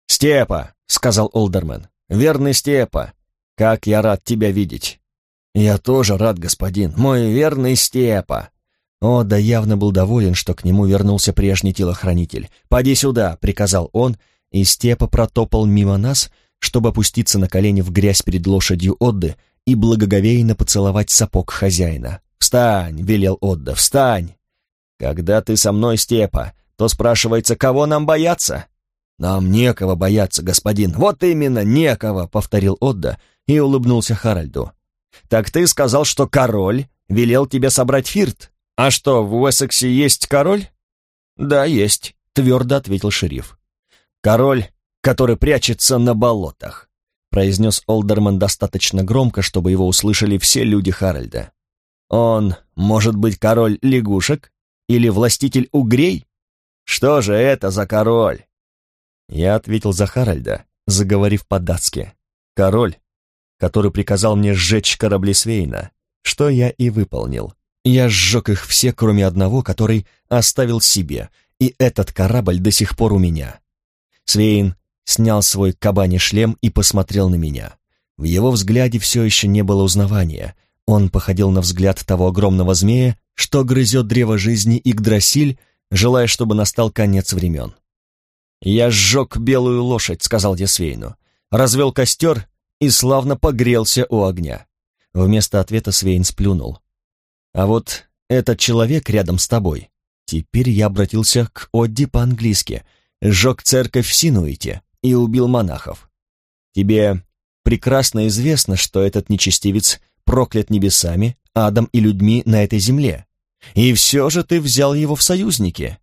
«Степа!» — сказал Олдермен. «Верный Степа! Как я рад тебя видеть!» «Я тоже рад, господин, мой верный Степа!» О, да явно был доволен, что к нему вернулся прежний телохранитель. «Поди сюда!» — приказал он, и Степа протопал мимо нас, чтобы опуститься на колени в грязь перед лошадью Отды и благоговейно поцеловать сапог хозяина. «Встань!» — велел Отда, «встань!» «Когда ты со мной, Степа, то спрашивается, кого нам бояться?» «Нам некого бояться, господин, вот именно, некого!» — повторил Отда и улыбнулся Харальду. «Так ты сказал, что король велел тебе собрать фирт?» «А что, в Уэссексе есть король?» «Да, есть», — твердо ответил шериф. «Король, который прячется на болотах», — произнес Олдерман достаточно громко, чтобы его услышали все люди Харальда. «Он может быть король лягушек или властитель угрей? Что же это за король?» Я ответил за Харальда, заговорив по-датски. «Король, который приказал мне сжечь корабли Свейна, что я и выполнил. Я сжег их все, кроме одного, который оставил себе, и этот корабль до сих пор у меня. Свейн снял свой кабани шлем и посмотрел на меня. В его взгляде все еще не было узнавания. Он походил на взгляд того огромного змея, что грызет древо жизни Игдрасиль, желая, чтобы настал конец времен. «Я сжег белую лошадь», — сказал я Свейну. Развел костер и славно погрелся у огня. Вместо ответа Свейн сплюнул. А вот этот человек рядом с тобой. Теперь я обратился к Одди по-английски. Сжег церковь в Синуите и убил монахов. Тебе прекрасно известно, что этот нечестивец проклят небесами, адом и людьми на этой земле. И все же ты взял его в союзники.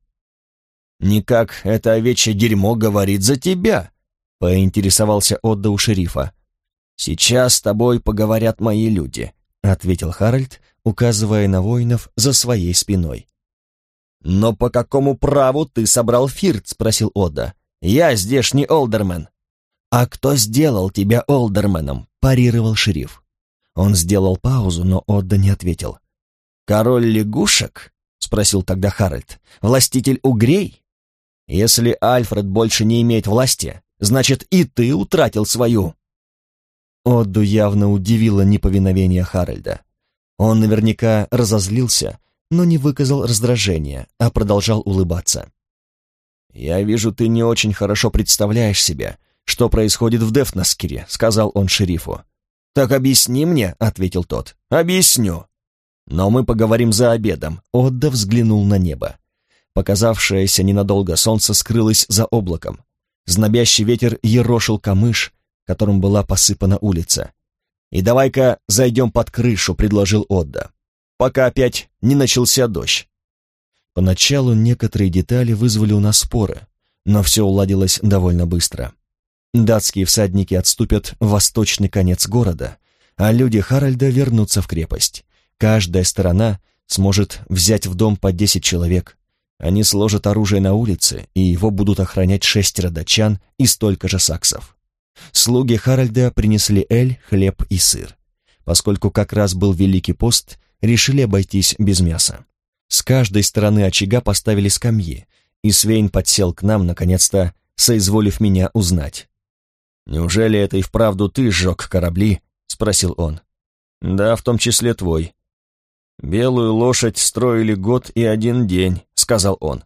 Никак это овечье дерьмо говорит за тебя, поинтересовался Отда у шерифа. Сейчас с тобой поговорят мои люди, ответил Харальд указывая на воинов за своей спиной. «Но по какому праву ты собрал фирт?» — спросил Ода. «Я здешний олдермен». «А кто сделал тебя олдерменом?» — парировал шериф. Он сделал паузу, но Отда не ответил. «Король лягушек?» — спросил тогда Харальд. «Властитель угрей? Если Альфред больше не имеет власти, значит и ты утратил свою». Отду явно удивило неповиновение Харальда. Он наверняка разозлился, но не выказал раздражения, а продолжал улыбаться. «Я вижу, ты не очень хорошо представляешь себе, что происходит в Дефнаскере», — сказал он шерифу. «Так объясни мне», — ответил тот. «Объясню». «Но мы поговорим за обедом», — Отда взглянул на небо. Показавшееся ненадолго солнце скрылось за облаком. Знобящий ветер ерошил камыш, которым была посыпана улица. «И давай-ка зайдем под крышу», — предложил Отда, «пока опять не начался дождь». Поначалу некоторые детали вызвали у нас споры, но все уладилось довольно быстро. Датские всадники отступят в восточный конец города, а люди Харальда вернутся в крепость. Каждая сторона сможет взять в дом по десять человек. Они сложат оружие на улице, и его будут охранять шестеро датчан и столько же саксов. Слуги Харальда принесли эль, хлеб и сыр. Поскольку как раз был Великий пост, решили обойтись без мяса. С каждой стороны очага поставили скамьи, и Свейн подсел к нам, наконец-то, соизволив меня узнать. «Неужели это и вправду ты сжег корабли?» — спросил он. «Да, в том числе твой». «Белую лошадь строили год и один день», — сказал он.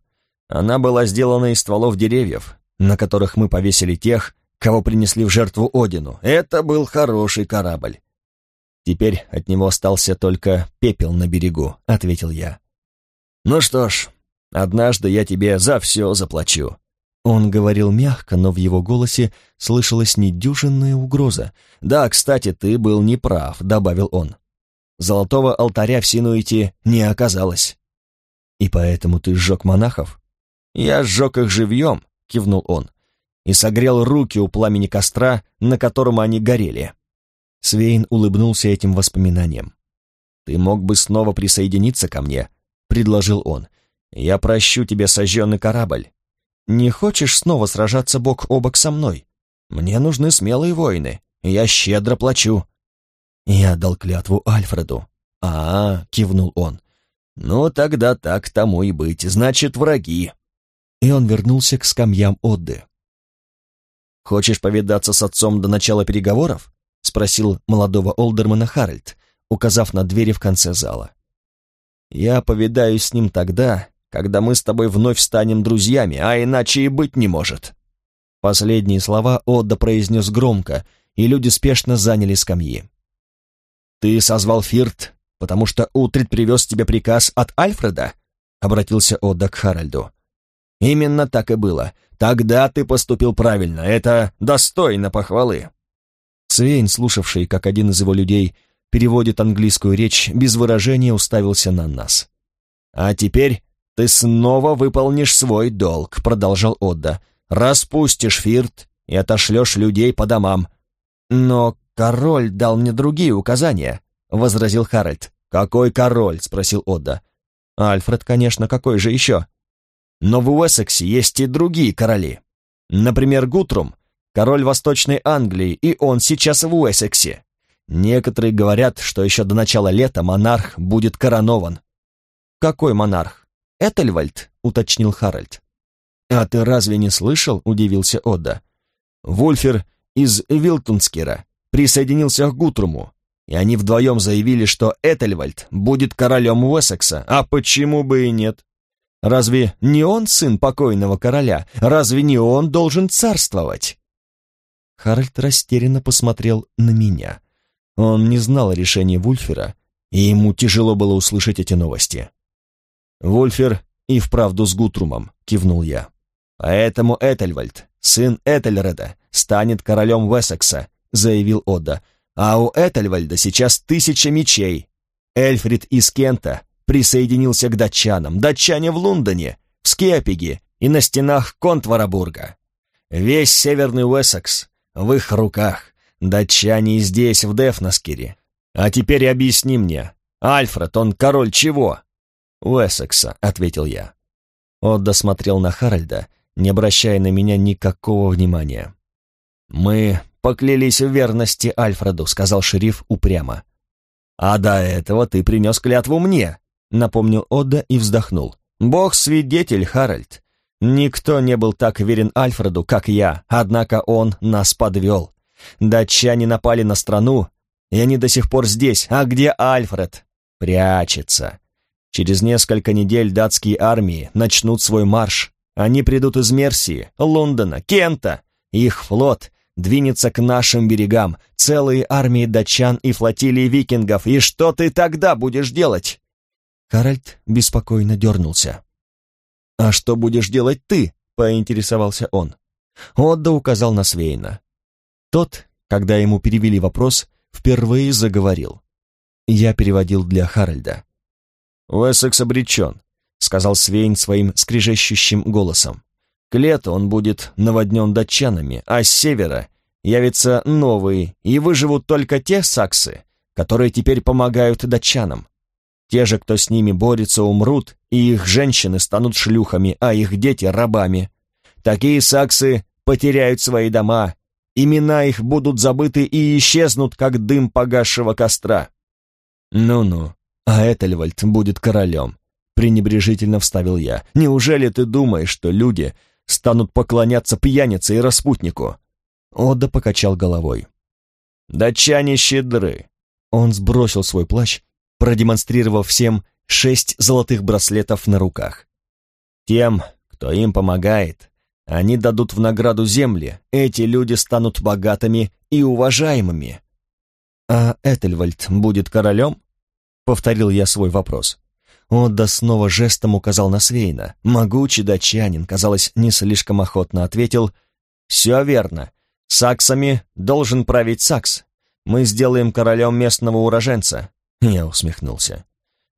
«Она была сделана из стволов деревьев, на которых мы повесили тех, кого принесли в жертву Одину. Это был хороший корабль». «Теперь от него остался только пепел на берегу», — ответил я. «Ну что ж, однажды я тебе за все заплачу», он говорил мягко, но в его голосе слышалась недюжинная угроза. «Да, кстати, ты был неправ», — добавил он. «Золотого алтаря в Синуите не оказалось». «И поэтому ты сжег монахов?» «Я сжег их живьем», — кивнул он, и согрел руки у пламени костра, на котором они горели. Свейн улыбнулся этим воспоминанием. «Ты мог бы снова присоединиться ко мне», — предложил он. «Я прощу тебе сожженный корабль, не хочешь снова сражаться бок о бок со мной? Мне нужны смелые воины, я щедро плачу». Я дал клятву Альфреду. «А, -а — кивнул он, — ну тогда так тому и быть, значит, враги». И он вернулся к скамьям Отды. «Хочешь повидаться с отцом до начала переговоров?» — спросил молодого Олдермана Харальд, указав на двери в конце зала. «Я повидаюсь с ним тогда, когда мы с тобой вновь станем друзьями, а иначе и быть не может». Последние слова Отда произнес громко, и люди спешно заняли скамьи. «Ты созвал Фирт, потому что Утрид привез тебе приказ от Альфреда?» — обратился Отда к Харальду. «Именно так и было. Тогда ты поступил правильно. Это достойно похвалы». Свейн, слушавший, как один из его людей переводит английскую речь, без выражения уставился на нас. «А теперь «Ты снова выполнишь свой долг», — продолжал Отда. «Распустишь фирт и отошлешь людей по домам». «Но король дал мне другие указания», — возразил Харальд. «Какой король?» — спросил Отда. «Альфред, конечно, какой же еще?» «Но в Уэссексе есть и другие короли. Например, Гутрум, король Восточной Англии, и он сейчас в Уэссексе. Некоторые говорят, что еще до начала лета монарх будет коронован». «Какой монарх?» Этельвальд», — уточнил Харальд. «А ты разве не слышал?» — удивился Отда. «Вульфер из Вилтунскера присоединился к Гутруму, и они вдвоем заявили, что Этельвальд будет королем Уэссекса, а почему бы и нет? Разве не он сын покойного короля? Разве не он должен царствовать?» Харальд растерянно посмотрел на меня. Он не знал о решении Вульфера, и ему тяжело было услышать эти новости. «Вульфер и вправду с Гутрумом», — кивнул я. «Поэтому Этельвальд, сын Этельреда, станет королем Вессекса», — заявил Отда. «А у Этельвальда сейчас тысяча мечей. Эльфрид из Кента присоединился к датчанам, датчане в Лондоне, в Скепиге и на стенах Контварабурга. Весь северный Уэссекс в их руках, датчане здесь, в Дефнаскере. А теперь объясни мне, Альфред, он король чего?» «Уэссекса», — ответил я. Отда смотрел на Харальда, не обращая на меня никакого внимания. «Мы поклялись в верности Альфреду», — сказал шериф упрямо. «А до этого ты принес клятву мне», — напомнил Отда и вздохнул. «Бог свидетель, Харальд. Никто не был так верен Альфреду, как я, однако он нас подвел. Датчане напали на страну, и они до сих пор здесь. А где Альфред? Прячется. Через несколько недель датские армии начнут свой марш. Они придут из Мерсии, Лондона, Кента. Их флот двинется к нашим берегам, целые армии датчан и флотилии викингов. И что ты тогда будешь делать?» Харальд беспокойно дернулся. «А что будешь делать ты?» — поинтересовался он. Отда указал на Свейна. Тот когда ему перевели вопрос, впервые заговорил. Я переводил для Харальда. «Уэссекс обречен», — сказал Свейн своим скрежещущим голосом. «К лету он будет наводнен датчанами, а с севера явятся новые, и выживут только те саксы, которые теперь помогают датчанам. Те же, кто с ними борется, умрут, и их женщины станут шлюхами, а их дети — рабами. Такие саксы потеряют свои дома, имена их будут забыты и исчезнут, как дым погасшего костра. Ну-ну, а Этельвальд будет королем, пренебрежительно вставил я. Неужели ты думаешь, что люди станут поклоняться пьянице и распутнику? Отда покачал головой. Датчане щедры. Он сбросил свой плащ, продемонстрировав всем шесть золотых браслетов на руках. Тем, кто им помогает, они дадут в награду земли, эти люди станут богатыми и уважаемыми. «А Этельвальд будет королем?» — повторил я свой вопрос. Отда снова жестом указал на Свейна. Могучий датчанин, казалось, не слишком охотно ответил. «Все верно. Саксами должен править Сакс. Мы сделаем королем местного уроженца». Я усмехнулся.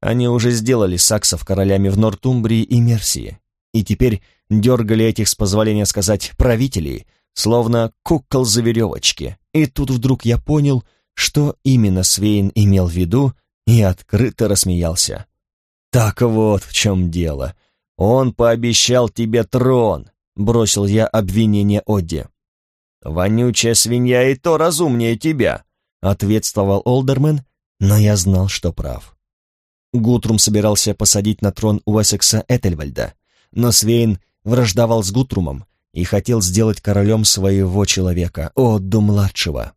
Они уже сделали саксов королями в Нортумбрии и Мерсии и теперь дергали этих, с позволения сказать, правителей, словно кукол за веревочки. И тут вдруг я понял, что именно Свейн имел в виду, и открыто рассмеялся. «Так вот в чем дело. Он пообещал тебе трон», — бросил я обвинение Одди. «Вонючая свинья и то разумнее тебя», — ответствовал Олдермен, но я знал, что прав. Гутрум собирался посадить на трон Уэссекса Этельвальда, но Свейн враждовал с Гутрумом и хотел сделать королем своего человека, Отду-младшего.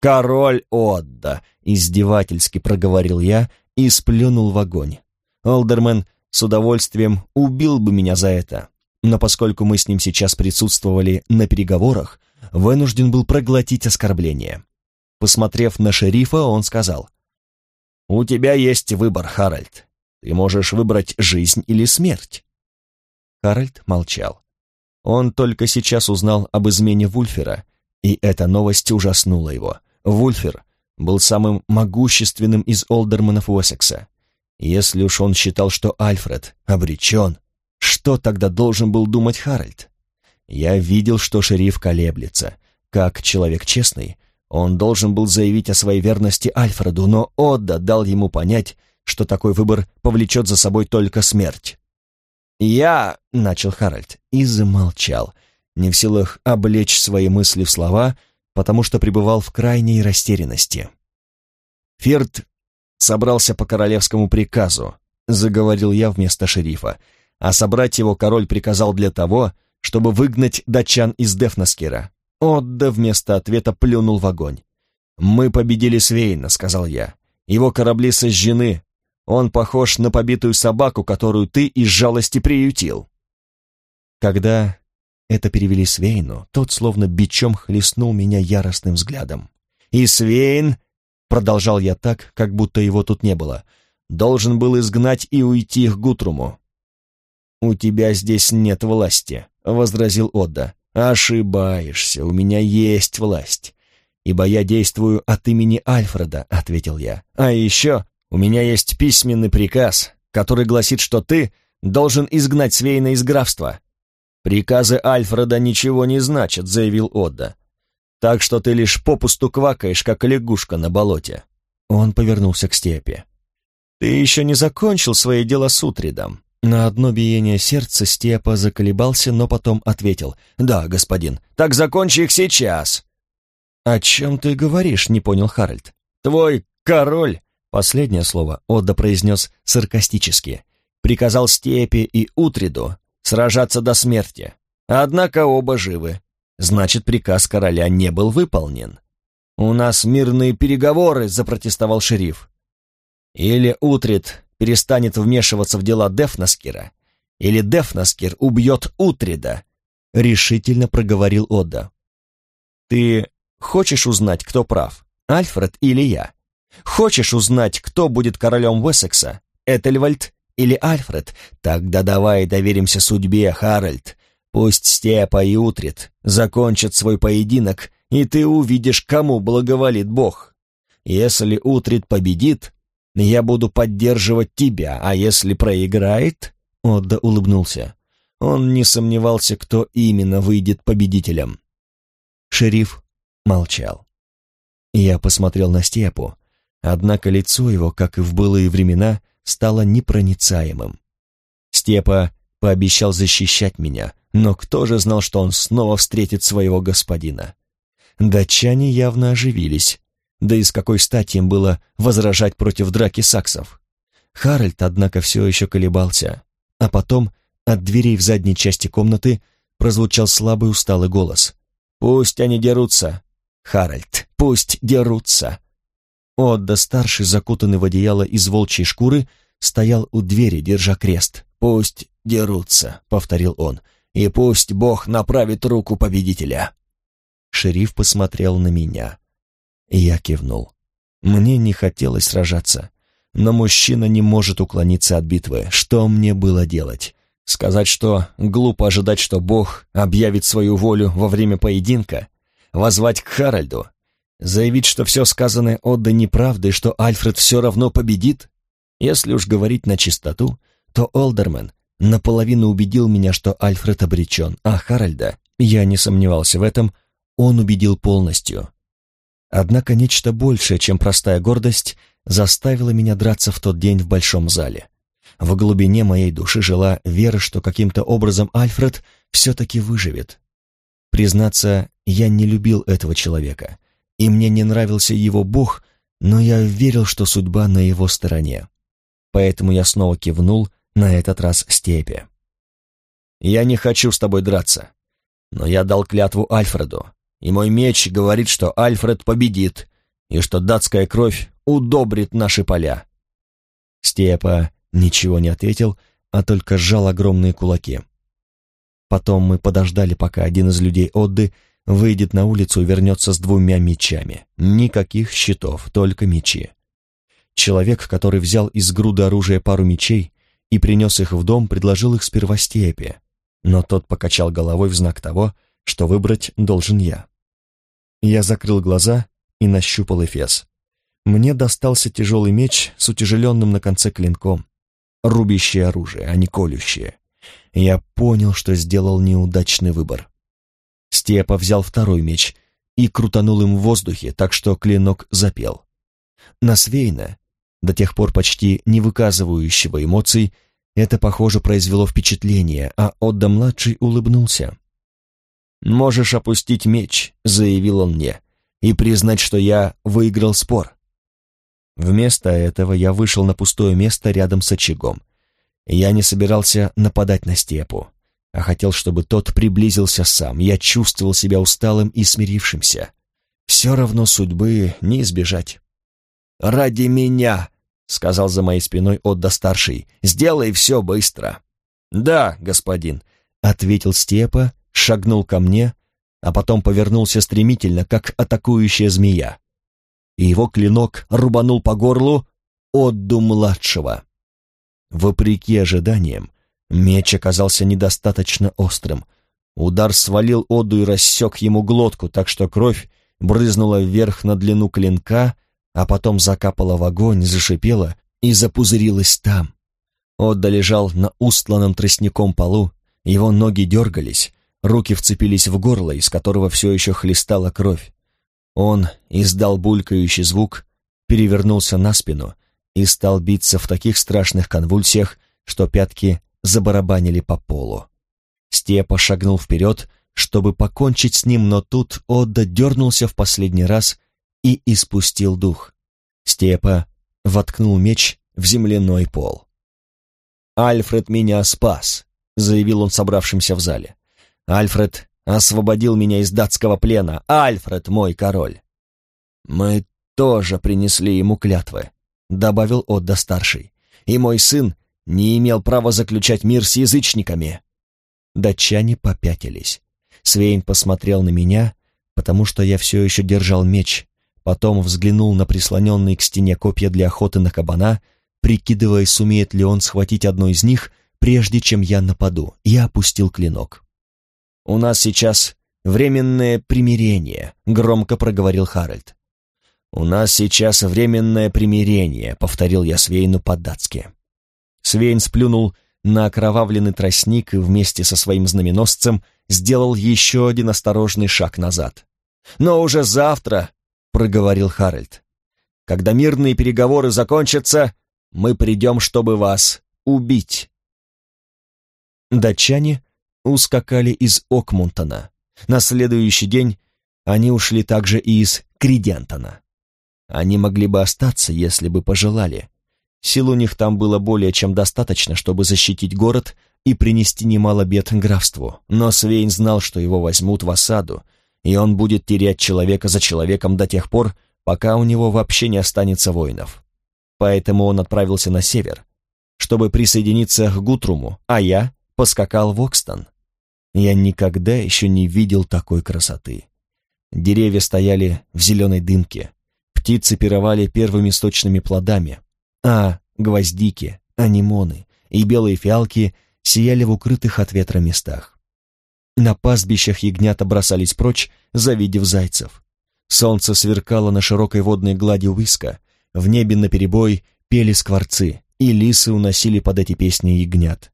«Король Отда!» — издевательски проговорил я и сплюнул в огонь. Олдермен с удовольствием убил бы меня за это, но поскольку мы с ним сейчас присутствовали на переговорах, вынужден был проглотить оскорбление. Посмотрев на шерифа, он сказал, «У тебя есть выбор, Харальд. Ты можешь выбрать жизнь или смерть. Харальд молчал. Он только сейчас узнал об измене Вульфера, и эта новость ужаснула его. Вульфер был самым могущественным из олдерманов Уэссекса. Если уж он считал, что Альфред обречен, что тогда должен был думать Харальд? Я видел, что шериф колеблется. Как человек честный, он должен был заявить о своей верности Альфреду, но Отда дал ему понять, что такой выбор повлечет за собой только смерть. «Я...» — начал Харальд и замолчал, не в силах облечь свои мысли в слова, потому что пребывал в крайней растерянности. «Фирт собрался по королевскому приказу», — заговорил я вместо шерифа, а собрать его король приказал для того, чтобы выгнать датчан из Дефнаскира. Отда вместо ответа плюнул в огонь. «Мы победили Свейна», — сказал я. «Его корабли сожжены, он похож на побитую собаку, которую ты из жалости приютил. Когда это перевели Свейну, тот словно бичом хлестнул меня яростным взглядом. И Свейн, продолжал я так, как будто его тут не было, должен был изгнать и уйти к Гутруму. «У тебя здесь нет власти», — возразил Отда. «Ошибаешься, у меня есть власть, ибо я действую от имени Альфреда», — ответил я. «А еще у меня есть письменный приказ, который гласит, что ты должен изгнать Свейна из графства. Приказы Альфреда ничего не значат, заявил Отда. Так что ты лишь попусту квакаешь, как лягушка на болоте. Он повернулся к степи. Ты еще не закончил свои дела с Утридом. На одно биение сердца Степа заколебался, но потом ответил. «Да, господин, так закончи их сейчас!» «О чем ты говоришь?» — не понял Харальд. «Твой король Последнее слово Отда произнес саркастически. Приказал Степе и Утриду сражаться до смерти. Однако оба живы. Значит, приказ короля не был выполнен. «У нас мирные переговоры», — запротестовал шериф. «Или Утрид перестанет вмешиваться в дела Дефнаскира, или Дефнаскир убьет Утрида», — решительно проговорил Отда. «Ты хочешь узнать, кто прав, Альфред или я?» Хочешь узнать, кто будет королем Уэссекса? Этельвальд или Альфред? Тогда давай доверимся судьбе, Харальд. Пусть Степа и Утрит закончат свой поединок и ты увидишь, кому благоволит Бог. Если Утрит победит, я буду поддерживать тебя, а если проиграет...» Отда улыбнулся. Он не сомневался, кто именно выйдет победителем. Шериф молчал. Я посмотрел на Степу, однако лицо его, как и в былые времена, стало непроницаемым. Степа пообещал защищать меня, но кто же знал, что он снова встретит своего господина? Датчане явно оживились, да и с какой стати им было возражать против драки саксов? Харальд, однако, все еще колебался, а потом от дверей в задней части комнаты прозвучал слабый усталый голос. «Пусть они дерутся, Харальд, пусть дерутся!» Отда, старший, закутанный в одеяло из волчьей шкуры, стоял у двери, держа крест. «Пусть дерутся», — повторил он, — «и пусть Бог направит руку победителя». Шериф посмотрел на меня. Я кивнул. Мне не хотелось сражаться, но мужчина не может уклониться от битвы. Что мне было делать? Сказать, что глупо ожидать, что Бог объявит свою волю во время поединка? Возвать к Харальду? Заявить, что все сказанное Отда неправда и что Альфред все равно победит? Если уж говорить на чистоту, то Олдермен наполовину убедил меня, что Альфред обречен, а Харальда, я не сомневался в этом, он убедил полностью. Однако нечто большее, чем простая гордость, заставило меня драться в тот день в большом зале. В глубине моей души жила вера, что каким-то образом Альфред все-таки выживет. Признаться, я не любил этого человека, и мне не нравился его бог, но я верил, что судьба на его стороне. Поэтому я снова кивнул, на этот раз степи. «Я не хочу с тобой драться, но я дал клятву Альфреду, и мой меч говорит, что Альфред победит, и что датская кровь удобрит наши поля». Степа ничего не ответил, а только сжал огромные кулаки. Потом мы подождали, пока один из людей Отды выйдет на улицу и вернется с двумя мечами. Никаких щитов, только мечи. Человек, который взял из груды оружия пару мечей и принес их в дом, предложил их сперва Степе, но тот покачал головой в знак того, что выбрать должен я. Я закрыл глаза и нащупал эфес. Мне достался тяжелый меч с утяжеленным на конце клинком рубящее оружие, а не колющее. Я понял, что сделал неудачный выбор. Степа взял второй меч и крутанул им в воздухе, так что клинок запел. На Свейна, до тех пор почти не выказывающего эмоций, это, похоже, произвело впечатление, а Отда-младший улыбнулся. «Можешь опустить меч», — заявил он мне, — «и признать, что я выиграл спор. Вместо этого я вышел на пустое место рядом с очагом. Я не собирался нападать на степу, а хотел, чтобы тот приблизился сам. Я чувствовал себя усталым и смирившимся. Все равно судьбы не избежать. «Ради меня!» — сказал за моей спиной Отда-старший. «Сделай все быстро!» «Да, господин», — ответил Степа, шагнул ко мне, а потом повернулся стремительно, как атакующая змея и его клинок рубанул по горлу Отду-младшего. Вопреки ожиданиям, меч оказался недостаточно острым. Удар свалил Одду и рассек ему глотку, так что кровь брызнула вверх на длину клинка, а потом закапала в огонь, зашипела и запузырилась там. Отда лежал на устланном тростником полу, его ноги дергались, руки вцепились в горло, из которого все еще хлестала кровь. Он издал булькающий звук, перевернулся на спину и стал биться в таких страшных конвульсиях, что пятки забарабанили по полу. Степа шагнул вперед, чтобы покончить с ним, но тут Отда дернулся в последний раз и испустил дух. Степа воткнул меч в земляной пол. «Альфред меня спас», — заявил он собравшимся в зале. «Альфред освободил меня из датского плена, Альфред мой король. Мы тоже принесли ему клятвы, добавил Отда-старший, и мой сын не имел права заключать мир с язычниками. Датчане попятились. Свейн посмотрел на меня, потому что я все еще держал меч, потом взглянул на прислоненные к стене копья для охоты на кабана, прикидывая, сумеет ли он схватить одно из них, прежде чем я нападу, и опустил клинок. У нас сейчас временное примирение», — громко проговорил Харальд. «У нас сейчас временное примирение», — повторил я Свейну по-датски. Свейн сплюнул на окровавленный тростник и вместе со своим знаменосцем сделал еще один осторожный шаг назад. «Но уже завтра», — проговорил Харальд, — «когда мирные переговоры закончатся, мы придем, чтобы вас убить». Датчане ускакали из Окмунтона. На следующий день они ушли также и из Кридентона. Они могли бы остаться, если бы пожелали. Сил у них там было более чем достаточно, чтобы защитить город и принести немало бед графству, но Свейн знал, что его возьмут в осаду, и он будет терять человека за человеком до тех пор, пока у него вообще не останется воинов. Поэтому он отправился на север, чтобы присоединиться к Гутруму, а я поскакал в Окстон. Я никогда еще не видел такой красоты. Деревья стояли в зеленой дымке, Птицы пировали первыми сточными плодами, а гвоздики, анимоны и белые фиалки сияли в укрытых от ветра местах. На пастбищах ягнята бросались прочь, завидев зайцев. Солнце сверкало на широкой водной глади Уиска, в небе наперебой пели скворцы, и лисы уносили под эти песни ягнят.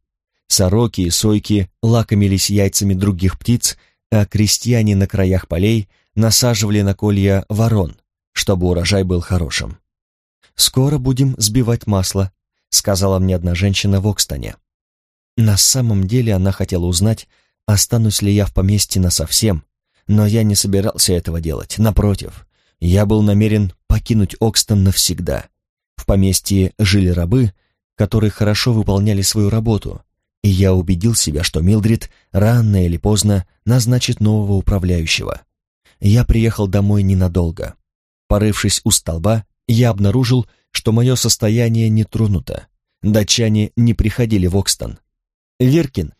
Сороки и сойки лакомились яйцами других птиц, а крестьяне на краях полей насаживали на колья ворон, чтобы урожай был хорошим. «Скоро будем сбивать масло», — сказала мне одна женщина в Окстоне. На самом деле она хотела узнать, останусь ли я в поместье насовсем, но я не собирался этого делать, напротив. Я был намерен покинуть Окстон навсегда. В поместье жили рабы, которые хорошо выполняли свою работу, и я убедил себя, что Милдрид рано или поздно назначит нового управляющего. Я приехал домой ненадолго. Порывшись у столба, я обнаружил, что мое состояние не тронуто. Датчане не приходили в Окстон. Веркин,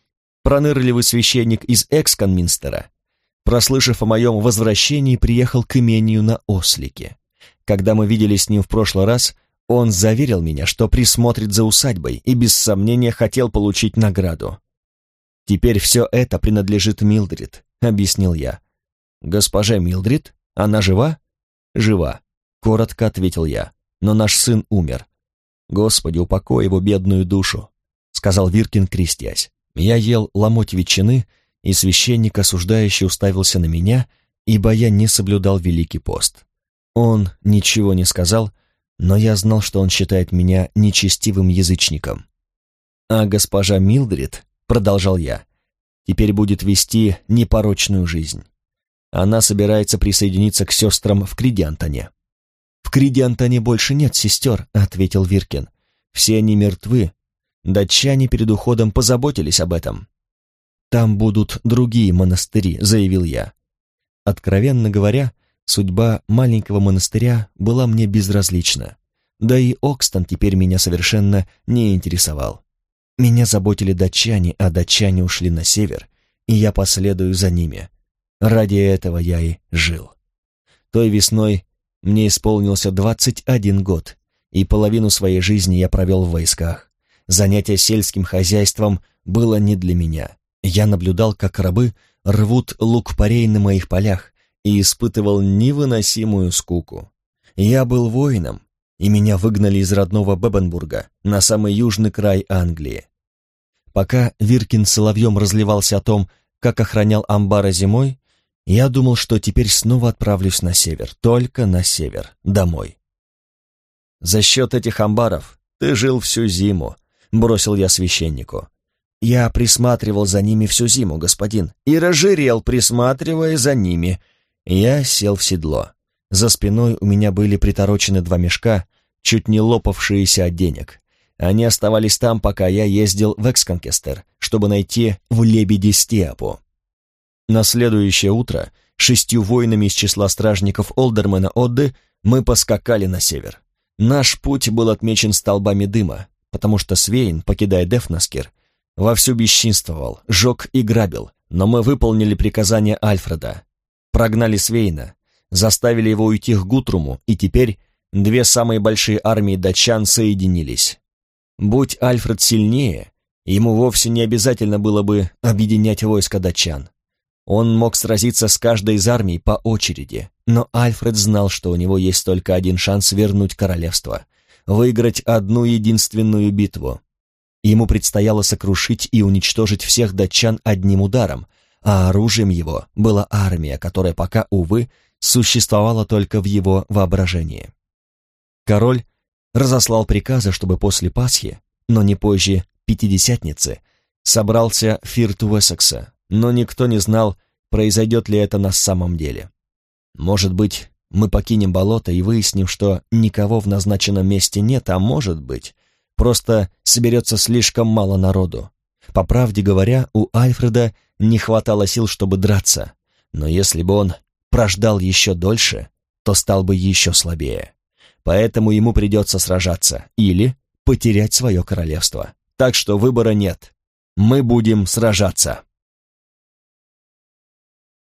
пронырливый священник из Эксконминстера, прослышав о моем возвращении, приехал к имению на Ослике. Когда мы виделись с ним в прошлый раз, он заверил меня, что присмотрит за усадьбой и без сомнения хотел получить награду. «Теперь все это принадлежит Милдрид», — объяснил я. «Госпожа Милдрид? Она жива?» «Жива», — коротко ответил я, — «но наш сын умер». «Господи, упокой его бедную душу», — сказал Виркин, крестясь. Я ел ломоть ветчины, и священник осуждающий уставился на меня, ибо я не соблюдал Великий пост. Он ничего не сказал, но я знал, что он считает меня нечестивым язычником. «А госпожа Милдрид», — продолжал я, — «теперь будет вести непорочную жизнь. Она собирается присоединиться к сестрам в Кридиантоне. «В Кридиантоне больше нет сестер», — ответил Виркин. «Все они мертвы. Датчане перед уходом позаботились об этом». «Там будут другие монастыри», — заявил я. Откровенно говоря, судьба маленького монастыря была мне безразлична. Да и Окстон теперь меня совершенно не интересовал. Меня заботили датчане, а датчане ушли на север, и я последую за ними. Ради этого я и жил. Той весной мне исполнился 21 год, и половину своей жизни я провел в войсках. Занятие сельским хозяйством было не для меня. Я наблюдал, как рабы рвут лук-порей на моих полях и испытывал невыносимую скуку. Я был воином, и меня выгнали из родного Бебенбурга на самый южный край Англии. Пока Виркин соловьем разливался о том, как охранял амбара зимой, я думал, что теперь снова отправлюсь на север, только на север, домой. «За счет этих амбаров ты жил всю зиму», — бросил я священнику. «Я присматривал за ними всю зиму, господин, и разжирел, присматривая за ними». Я сел в седло. За спиной у меня были приторочены два мешка, чуть не лопавшиеся от денег. Они оставались там, пока я ездил в Эксконкестер, чтобы найти в лебеди Стиапу. На следующее утро шестью воинами из числа стражников Олдермена Одды мы поскакали на север. Наш путь был отмечен столбами дыма, потому что Свейн, покидая Дефнаскер, вовсю бесчинствовал, жег и грабил, но мы выполнили приказание Альфреда. Прогнали Свейна, заставили его уйти к Гутруму, и теперь две самые большие армии датчан соединились. Будь Альфред сильнее, ему вовсе не обязательно было бы объединять войско датчан. Он мог сразиться с каждой из армий по очереди, но Альфред знал, что у него есть только один шанс вернуть королевство, выиграть одну единственную битву. Ему предстояло сокрушить и уничтожить всех датчан одним ударом, а оружием его была армия, которая пока, увы, существовала только в его воображении. Король разослал приказы, чтобы после Пасхи, но не позже Пятидесятницы, собрался Фирт Уэссекса, но никто не знал, произойдет ли это на самом деле. Может быть, мы покинем болото и выясним, что никого в назначенном месте нет, а может быть, просто соберется слишком мало народу. По правде говоря, у Альфреда не хватало сил, чтобы драться, но если бы он прождал еще дольше, то стал бы еще слабее. Поэтому ему придется сражаться или потерять свое королевство. Так что выбора нет. Мы будем сражаться.